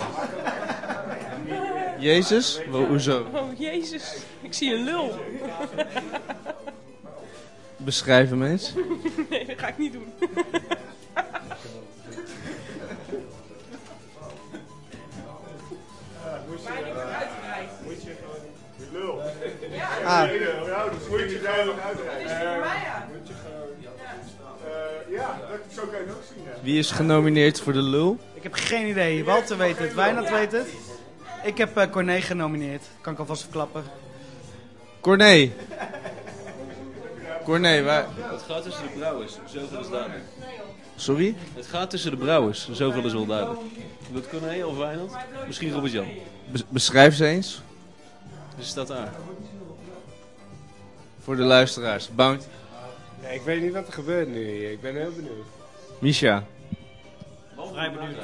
Jezus? Hoezo? Oh, jezus. Ik zie een lul. Beschrijf hem eens. (laughs) nee, dat ga ik niet doen. Ah. Ja, dat moet je duidelijk uitreiken. Ja. Gewoon... Ja, dat, zo kan je het ook zien. Wie is genomineerd voor de lul? Ik heb geen idee. Walter weet het, Wijnand weet het. Ik heb eh Corné genomineerd. Kan ik alvast verklappen. Corné. Corné, waar... Het gaat tussen de brouwers, zoveel is duidelijk. Sorry? Het gaat tussen de brouwers, zoveel is wel duidelijk. Wilt Corné of Wijnand? Misschien Robert-Jan. Bes- beschrijf ze eens. Dus staat daar. Voor de luisteraars. Bounty. Nee, ik weet niet wat er gebeurt nu. Ik ben heel benieuwd. Misha. Vrij benieuwd.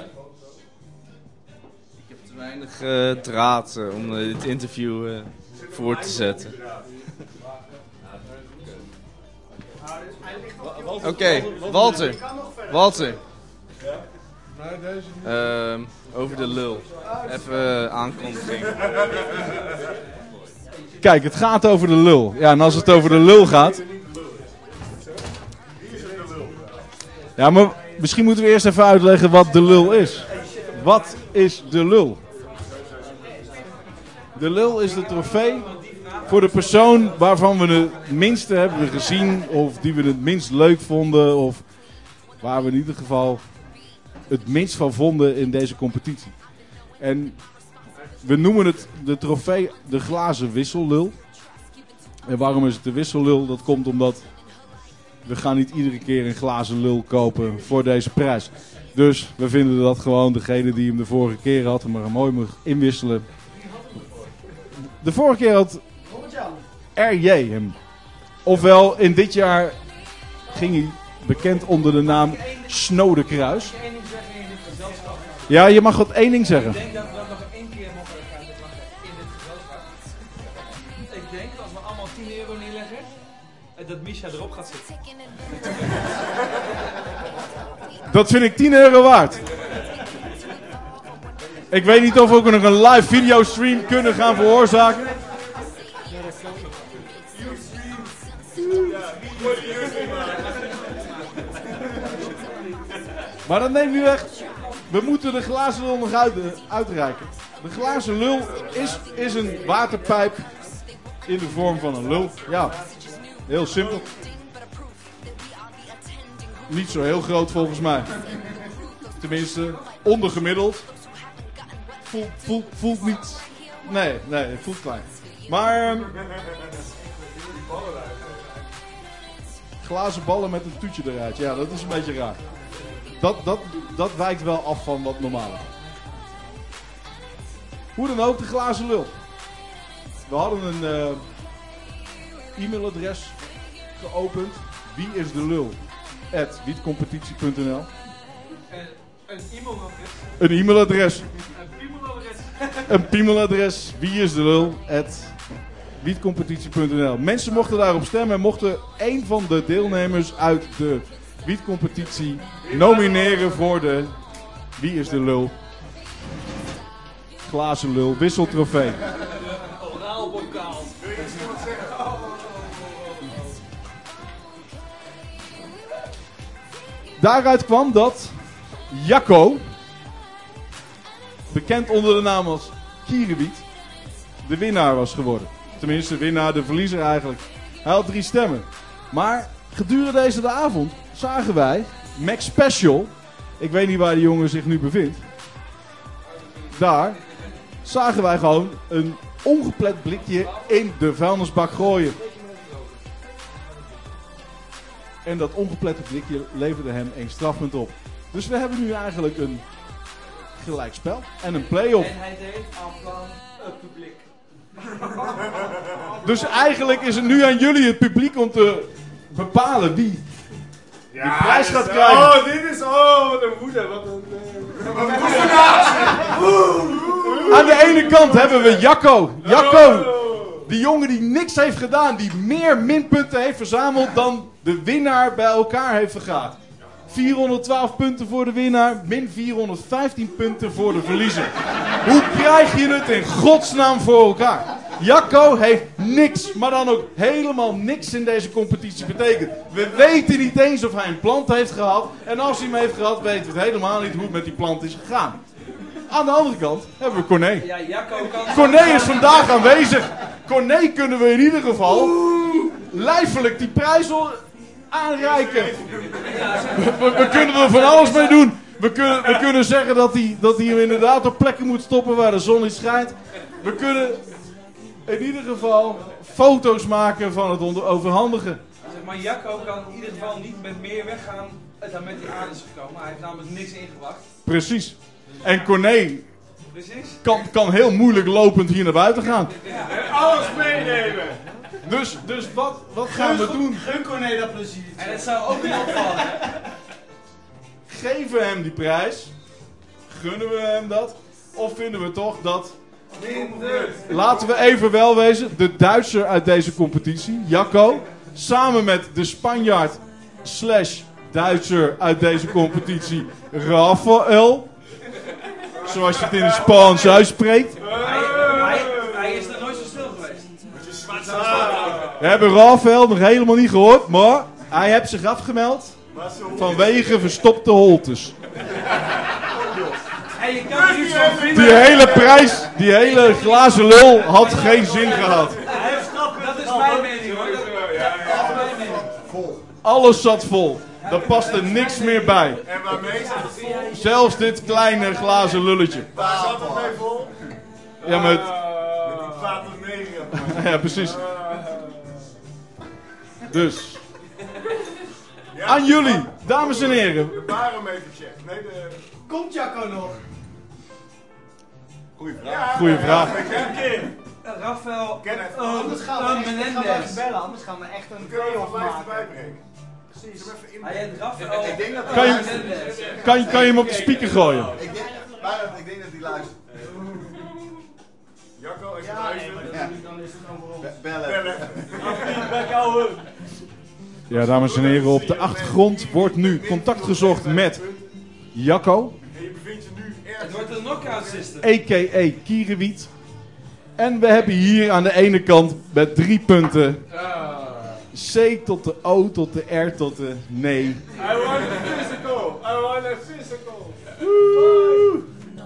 Ik heb te weinig eh, draad eh, om eh, dit interview eh, voor te zetten. Oké, Walter. Walter. Ehm, over de lul. Even eh, aankondiging. Kijk, het gaat over de lul. Ja, en als het over de lul gaat. Ja, maar misschien moeten we eerst even uitleggen wat de lul is. Wat is de lul? De lul is de trofee voor de persoon waarvan we het minste hebben gezien. Of die we het minst leuk vonden. Of waar we in ieder geval het minst van vonden in deze competitie. En we noemen het de trofee de glazen wissellul. En waarom is het de wissellul? Dat komt omdat we gaan niet iedere keer een glazen lul kopen voor deze prijs. Dus we vinden dat gewoon degene die hem de vorige keer had, hem maar mooi moet inwisselen. De vorige keer had RJ hem. Ofwel, in dit jaar ging hij bekend onder de naam Snode Kruis. Ja, je mag wat één ding zeggen. Ik denk dat we nog één keer mogen in dit gezelschap. Ik denk dat als we allemaal 10 euro neerleggen, dat Misha erop gaat zitten. Dat vind ik 10 euro waard. Ik weet niet of we ook nog een live videostream kunnen gaan veroorzaken. Maar dat neemt nu weg. We moeten de glazen lul nog uit, uitreiken. De glazen lul is, is een waterpijp in de vorm van een lul. Ja, heel simpel. Niet zo heel groot volgens mij. Tenminste, ondergemiddeld. Voelt, voelt, voelt niet. Nee, nee, het voelt klein. Maar. ehm, glazen ballen met een toetje eruit. Ja, dat is een beetje raar. Dat, dat, dat wijkt wel af van wat normaal is. Hoe dan ook, de glazen lul. We hadden een eh, e-mailadres geopend. Wie is de lul? At wietcompetitie.nl Een e-mailadres. Een e-mailadres. Een e-mailadres. Een piemeladres. Wie is de lul? At wietcompetitie.nl Mensen mochten daarop stemmen en mochten één van de deelnemers uit de wietcompetitie nomineren voor de Wie is de lul? Glazen lul wisseltrofee. Oraal bokaal. Daaruit kwam dat Jacco, bekend onder de naam als Kierenwiet, de winnaar was geworden. Tenminste, de winnaar, de verliezer eigenlijk. Hij had drie stemmen. Maar gedurende deze de avond zagen wij Max Special. Ik weet niet waar die jongen zich nu bevindt. Daar zagen wij gewoon een ongeplet blikje in de vuilnisbak gooien. En dat ongeplette blikje leverde hem één strafpunt op. Dus we hebben nu eigenlijk een gelijkspel en een play-off. En hij deed aan van het publiek. Dus eigenlijk is het nu aan jullie, het publiek, om te bepalen wie de prijs gaat krijgen. Oh, dit is. Oh, wat een woede. Wat een. eh, wat een Aan de ene kant hebben we Jacco. Jacco, die jongen die niks heeft gedaan, die meer minpunten heeft verzameld dan de winnaar bij elkaar heeft vergaard. 412 punten voor de winnaar, min 415 punten voor de verliezer. Hoe krijg je het in godsnaam voor elkaar? Jacco heeft niks, maar dan ook helemaal niks in deze competitie betekend. We weten niet eens of hij een plant heeft gehad. En als hij hem heeft gehad, weten we het helemaal niet hoe het met die plant is gegaan. Aan de andere kant hebben we Corné. Ja, Jacco kan... Corné is vandaag aanwezig. Corné kunnen we in ieder geval lijfelijk die prijs aanreiken. We, we kunnen er van alles mee doen. We kunnen, we kunnen zeggen dat hij, dat hij hem inderdaad op plekken moet stoppen waar de zon niet schijnt. We kunnen in ieder geval foto's maken van het onder overhandigen. Zeg maar, Jacco kan in ieder geval niet met meer weggaan dan met die aan is gekomen. Hij heeft namelijk niks ingewacht. Precies. En Corné Precies. kan, kan heel moeilijk lopend hier naar buiten gaan. En alles meenemen. Dus, dus wat, wat gaan we doen? Gun Corné dat plezier. En het zou ook niet opvallen. Geven we hem die prijs? Gunnen we hem dat? Of vinden we toch dat... Laten we even wel wezen, de Duitser uit deze competitie, Jacco, samen met de Spanjaard slash Duitser uit deze competitie, Rafael, zoals je het in het Spaans uitspreekt. Hij, is er nooit zo stil geweest. We hebben Rafael nog helemaal niet gehoord, maar hij heeft zich afgemeld vanwege verstopte holtes. En je kan er iets van vinden. Die hele prijs, die hele glazen lul had geen zin gehad. Dat is mijn mening hoor. Alles zat vol. Daar paste niks meer bij. En waarmee zat het vol? Zelfs dit kleine glazen lulletje. Waar zat het mee vol? Ja, maar het- Met die. (laughs) Ja, precies. Dus. aan jullie, dames en heren. Barometercheck. Nee, de... Komt Jacco nog? Goeie vraag. Goeie vraag. Rafael Kenneth. uh, Anders gaan we echt, gaan we Menendez. echt bellen, anders gaan we echt een play-off vijf maken. Precies. Hij heet Rafael Ik denk dat Kan je, kan, je, kan je hem op de speaker gooien? Ik denk, Barend, ik denk dat hij luistert. Jacco, als je Ja, luistert. dan- is het over ons. Be- Bellen. Bellen. Ja, dames en heren, op de achtergrond wordt nu contact gezocht met Jacco, Het wordt een knockout system. a.k.a. Kierewiet. En we hebben hier aan de ene kant met drie punten C tot de O tot de R tot de nee. I want a physical. I want a physical.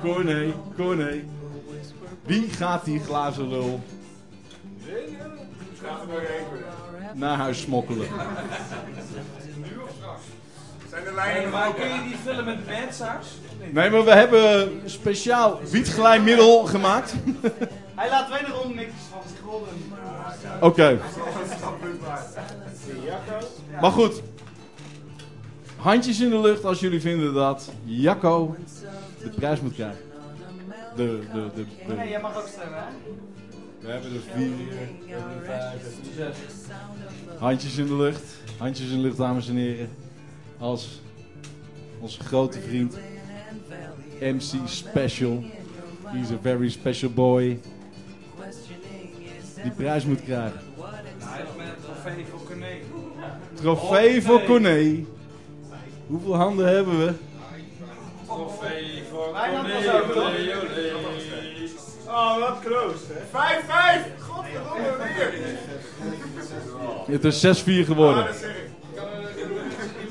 Corné, Corné. Wie gaat die glazen lul naar huis smokkelen? Zijn de Hey, lijnen maar nog kun je die vullen met menssaus? Nee, maar we hebben speciaal wietglijmiddel gemaakt. Hij laat ronde niks van zich horen. Oké. Maar goed. Handjes in de lucht als jullie vinden dat Jacco de prijs moet krijgen. De, de, de, de- Nee, jij mag ook stemmen, hè? We hebben er vier, we hebben er vijf, we hebben er zes. Handjes in de lucht. Handjes in de lucht, dames en heren. Als onze grote vriend MC Special. He's a very special boy. Die prijs moet krijgen. Hij heeft met een trofee voor Corné. Trofee voor Corné. Hoeveel handen hebben we? Trofee voor olé. Oh, wat close, hè? 5-5! Godverdomme weer! Het is 6-4 geworden. Ja, dat zeg ik.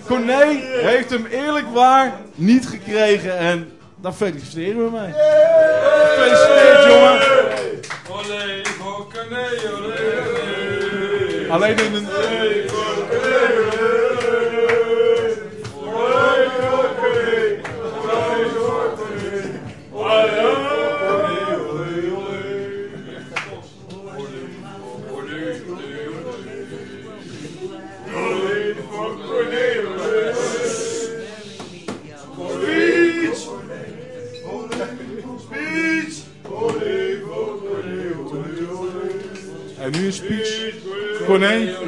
Corné heeft hem eerlijk waar niet gekregen en daar feliciteren we mee. Gefeliciteerd jongen. Olé voor Corné, olé, olé. Alleen in een... En nu een speech. Corné.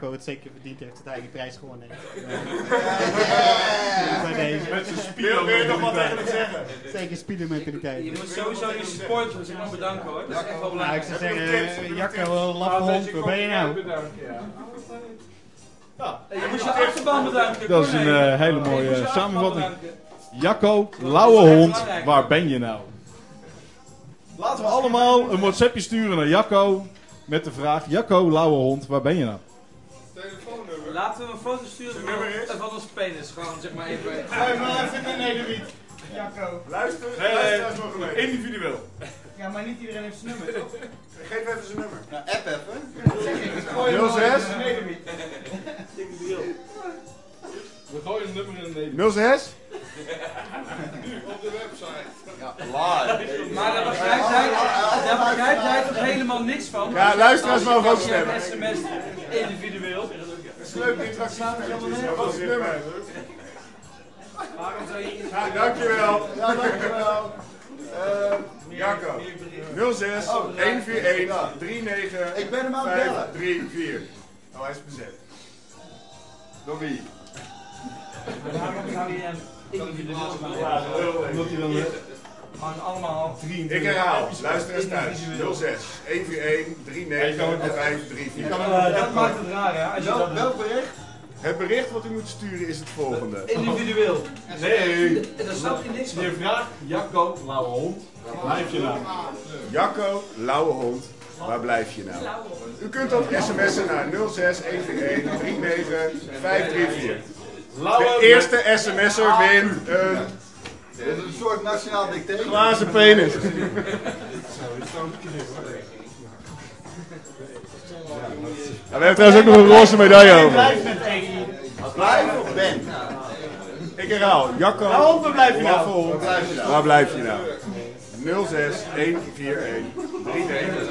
Jacco het zeker verdiend heeft dat hij die prijs gewonnen heeft. Bij deze. Met zijn Wil- wil je nog wat tegen hem zeggen? Zeker. Je moet sowieso die supporters ik moet bedanken hoor. Dat is echt wel ik zou zeggen, eh, Jacco, laffe hond, waar ben je nou? Je moet je achterban bedanken. Dat is een eh, hele Je mooie je samenvatting. Jacco, lauwe hond, waar ben je nou? Laten we allemaal een WhatsAppje sturen naar Jacco met de vraag: Jacco, lauwe hond, waar ben je nou? Laten we een foto sturen van, van ons penis. Gewoon zeg maar even. Gooi maar even in de nederwiet. Jacco. Luister, Nee, luister nee, individueel. Ja, maar niet iedereen heeft zijn nummer, toch? Geef even zijn nummer. Nou, app even. Gooi hem maar 06? even in de nederwiet. We gooien een nummer in de Nederland. 06? Nu op de website. Ja, live. Maar daar begrijpt hij, daar begrijpt hij toch helemaal niks van? Ja, luisteraars mogen ook als je stemmen. een sms individueel. Leuk interactie. Wat is het nummer? Ja, dankjewel. Ja, dankjewel. Eh, Jacco. 06 141 39 Ik ben hem aan het bellen. 534. Oh, hij is bezet. Door wie? Waarom zou je hem individueel Omdat hij dan... Gewoon allemaal. Ik herhaal, luister eens thuis. 06 141 39 534. dat maakt het raar, hè? Als je dat welk bericht? Het bericht wat u moet sturen is het volgende. Individueel. Nee. Daar staat er niks van. Je vraagt Jacco, lauwe hond, waar blijf je nou? Jacco, lauwe hond, waar blijf je nou? U kunt ook sms'en naar 06 141 39 534. De eerste sms'er wint een Dit is een soort nationaal dictator. glazen penis. Ja, we hebben trouwens ook nog een roze medaille over. Blijf met één. Blijf of ben? Ik herhaal, Jacco, Nou, hond, waar blijf je nou? waar blijf je nou? 06 141 39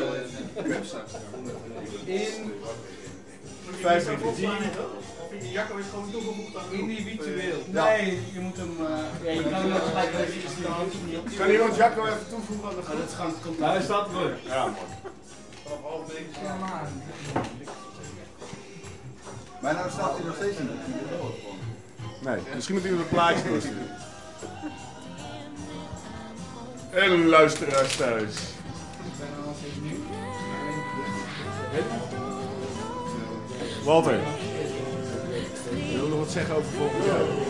In 534. Jacco is gewoon toegevoegd aan individueel. Nee, je moet hem... eh, ja, je kan hem gelijk. Kan iemand Jacco even toevoegen aan de groep? Dat is gewoon... hij staat erin. Ja, mooi. Maar nou staat hij nog steeds niet. Nee, misschien moet we een plaatje doorsturen. En luisteraars thuis. Walter. Wil je nog wat zeggen over volgende? jaar?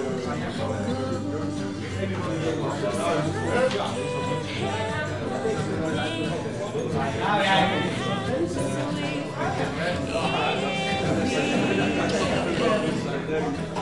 Ja. Thank you.